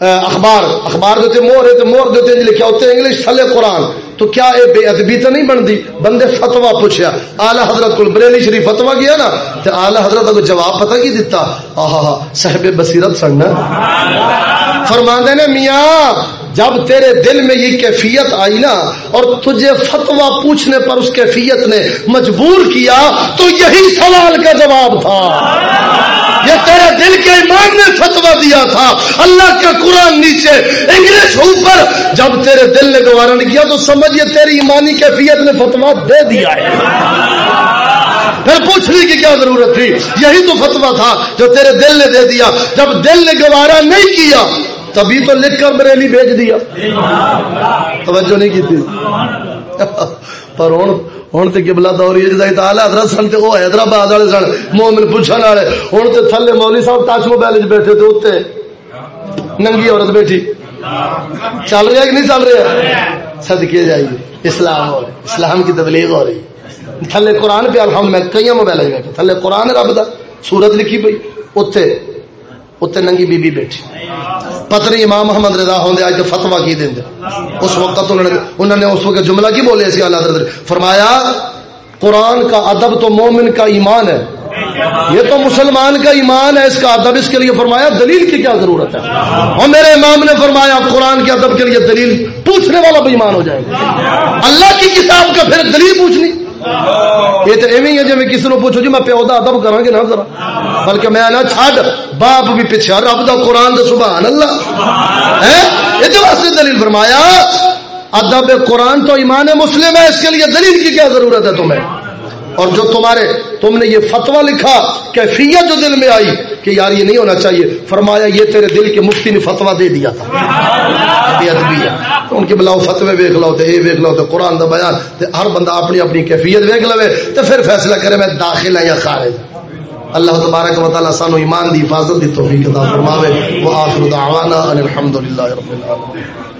[SPEAKER 1] اخبار اخبار دیتے مور ہے مور دیتے لکھا اتنے انگلش تھلے قرآن۔ تو کیا یہ بے ادبی تو نہیں بنتی؟ بندے فتوا پوچھا آلہ حضرت کل بریلی شریف فتوا گیا نا تو آلہ حضرت کو جواب پتہ کی دیتا آہا صاحب بصیرت سن فرماندے نے، میاں، جب تیرے دل میں یہ کیفیت آئی نا اور تجھے فتوا پوچھنے پر اس کیفیت نے مجبور کیا تو یہی سوال کا جواب تھا۔ یہ تیرے دل کے ایمان نے فتوا دیا تھا۔ اللہ کا قرآن نیچے، انگلش اوپر۔ جب تیرے دل نے گوارا نہیں کیا تو سمجھئے تیری ایمانی کیفیت نے فتوا دے دیا ہے۔ پھر پوچھنے کی کیا ضرورت تھی؟ یہی تو فتوا تھا جو تیرے دل نے دے دیا۔ جب دل نے گوارا نہیں کیا، تبھی تو لکھ کر بریلی بھیج دیا۔ توجہ نہیں کی تھی؟ پر ہوں ہوں تو کبلا دور حضرت سن تو وہ حیدرآباد والے سن، مومن پوچھنے والے۔ ہوں تو تھلے مولی صاحب ٹچ موبائل بیٹھے تو اتنے ننگی عورت بیٹھی۔ چل رہا کہ نہیں چل رہا سدکے جائیے اسلام ہو رہا اسلام کی تبلیغ ہو رہی ہے۔ تھلے قرآن پہ الحمد، میں کئی موبائل بیٹھے، تھلے قرآن رب دا، سورت لکھی پی اتنے اتنے ننگی بی بی بیٹھی۔ پتری امام محمد رضا ہوں آج فتوا کی دیں اس وقت انہوں نے اس وقت جملہ کی بولے سی اللہ حضرت؟ فرمایا، قرآن کا ادب تو مومن کا ایمان ہے۔ یہ تو مسلمان کا ایمان ہے، اس کا ادب اس کے لیے فرمایا، دلیل کی کیا ضرورت ہے؟ اور میرے امام نے فرمایا، قرآن کے ادب کے لیے دلیل پوچھنے والا بھی ایمان ہو جائے گا۔ اللہ کی کتاب کا پھر دلیل پوچھنی۔ یہ تو ایویں ہے جی میں کسی نے پوچھو جی میں پیو کا ادب کرا کہ نہ کرا بلکہ میں نہ چھڈ، باپ بھی پیچھے رب دا قرآن دا سبحان اللہ۔ ہے یہ واسطے دلیل فرمایا، ادب قرآن تو ایمان مسلم ہے، اس کے لیے دلیل کی کیا ضرورت ہے تمہیں؟ اور جو تمہارے تم نے یہ فتوا لکھا کیفیت جو دل میں آئی کہ یار یہ نہیں ہونا چاہیے۔ فرمایا یہ تیرے دل کے مفتی نے فتوا دے دیا تھا۔ تو ان کے بلاؤ فتوے ویک لو تو یہ ویک لو تو قرآن دا بیان۔ ہر بندہ اپنی اپنی کیفیت ویک لو تو پھر فیصلہ کرے میں داخل ہے یا خارج۔ اللہ تبارک و تعالی سانو ایمان دی حفاظت دی توفیق عطا فرماوے۔ وہ آخر دعوانا ان الحمدللہ رب العالمین۔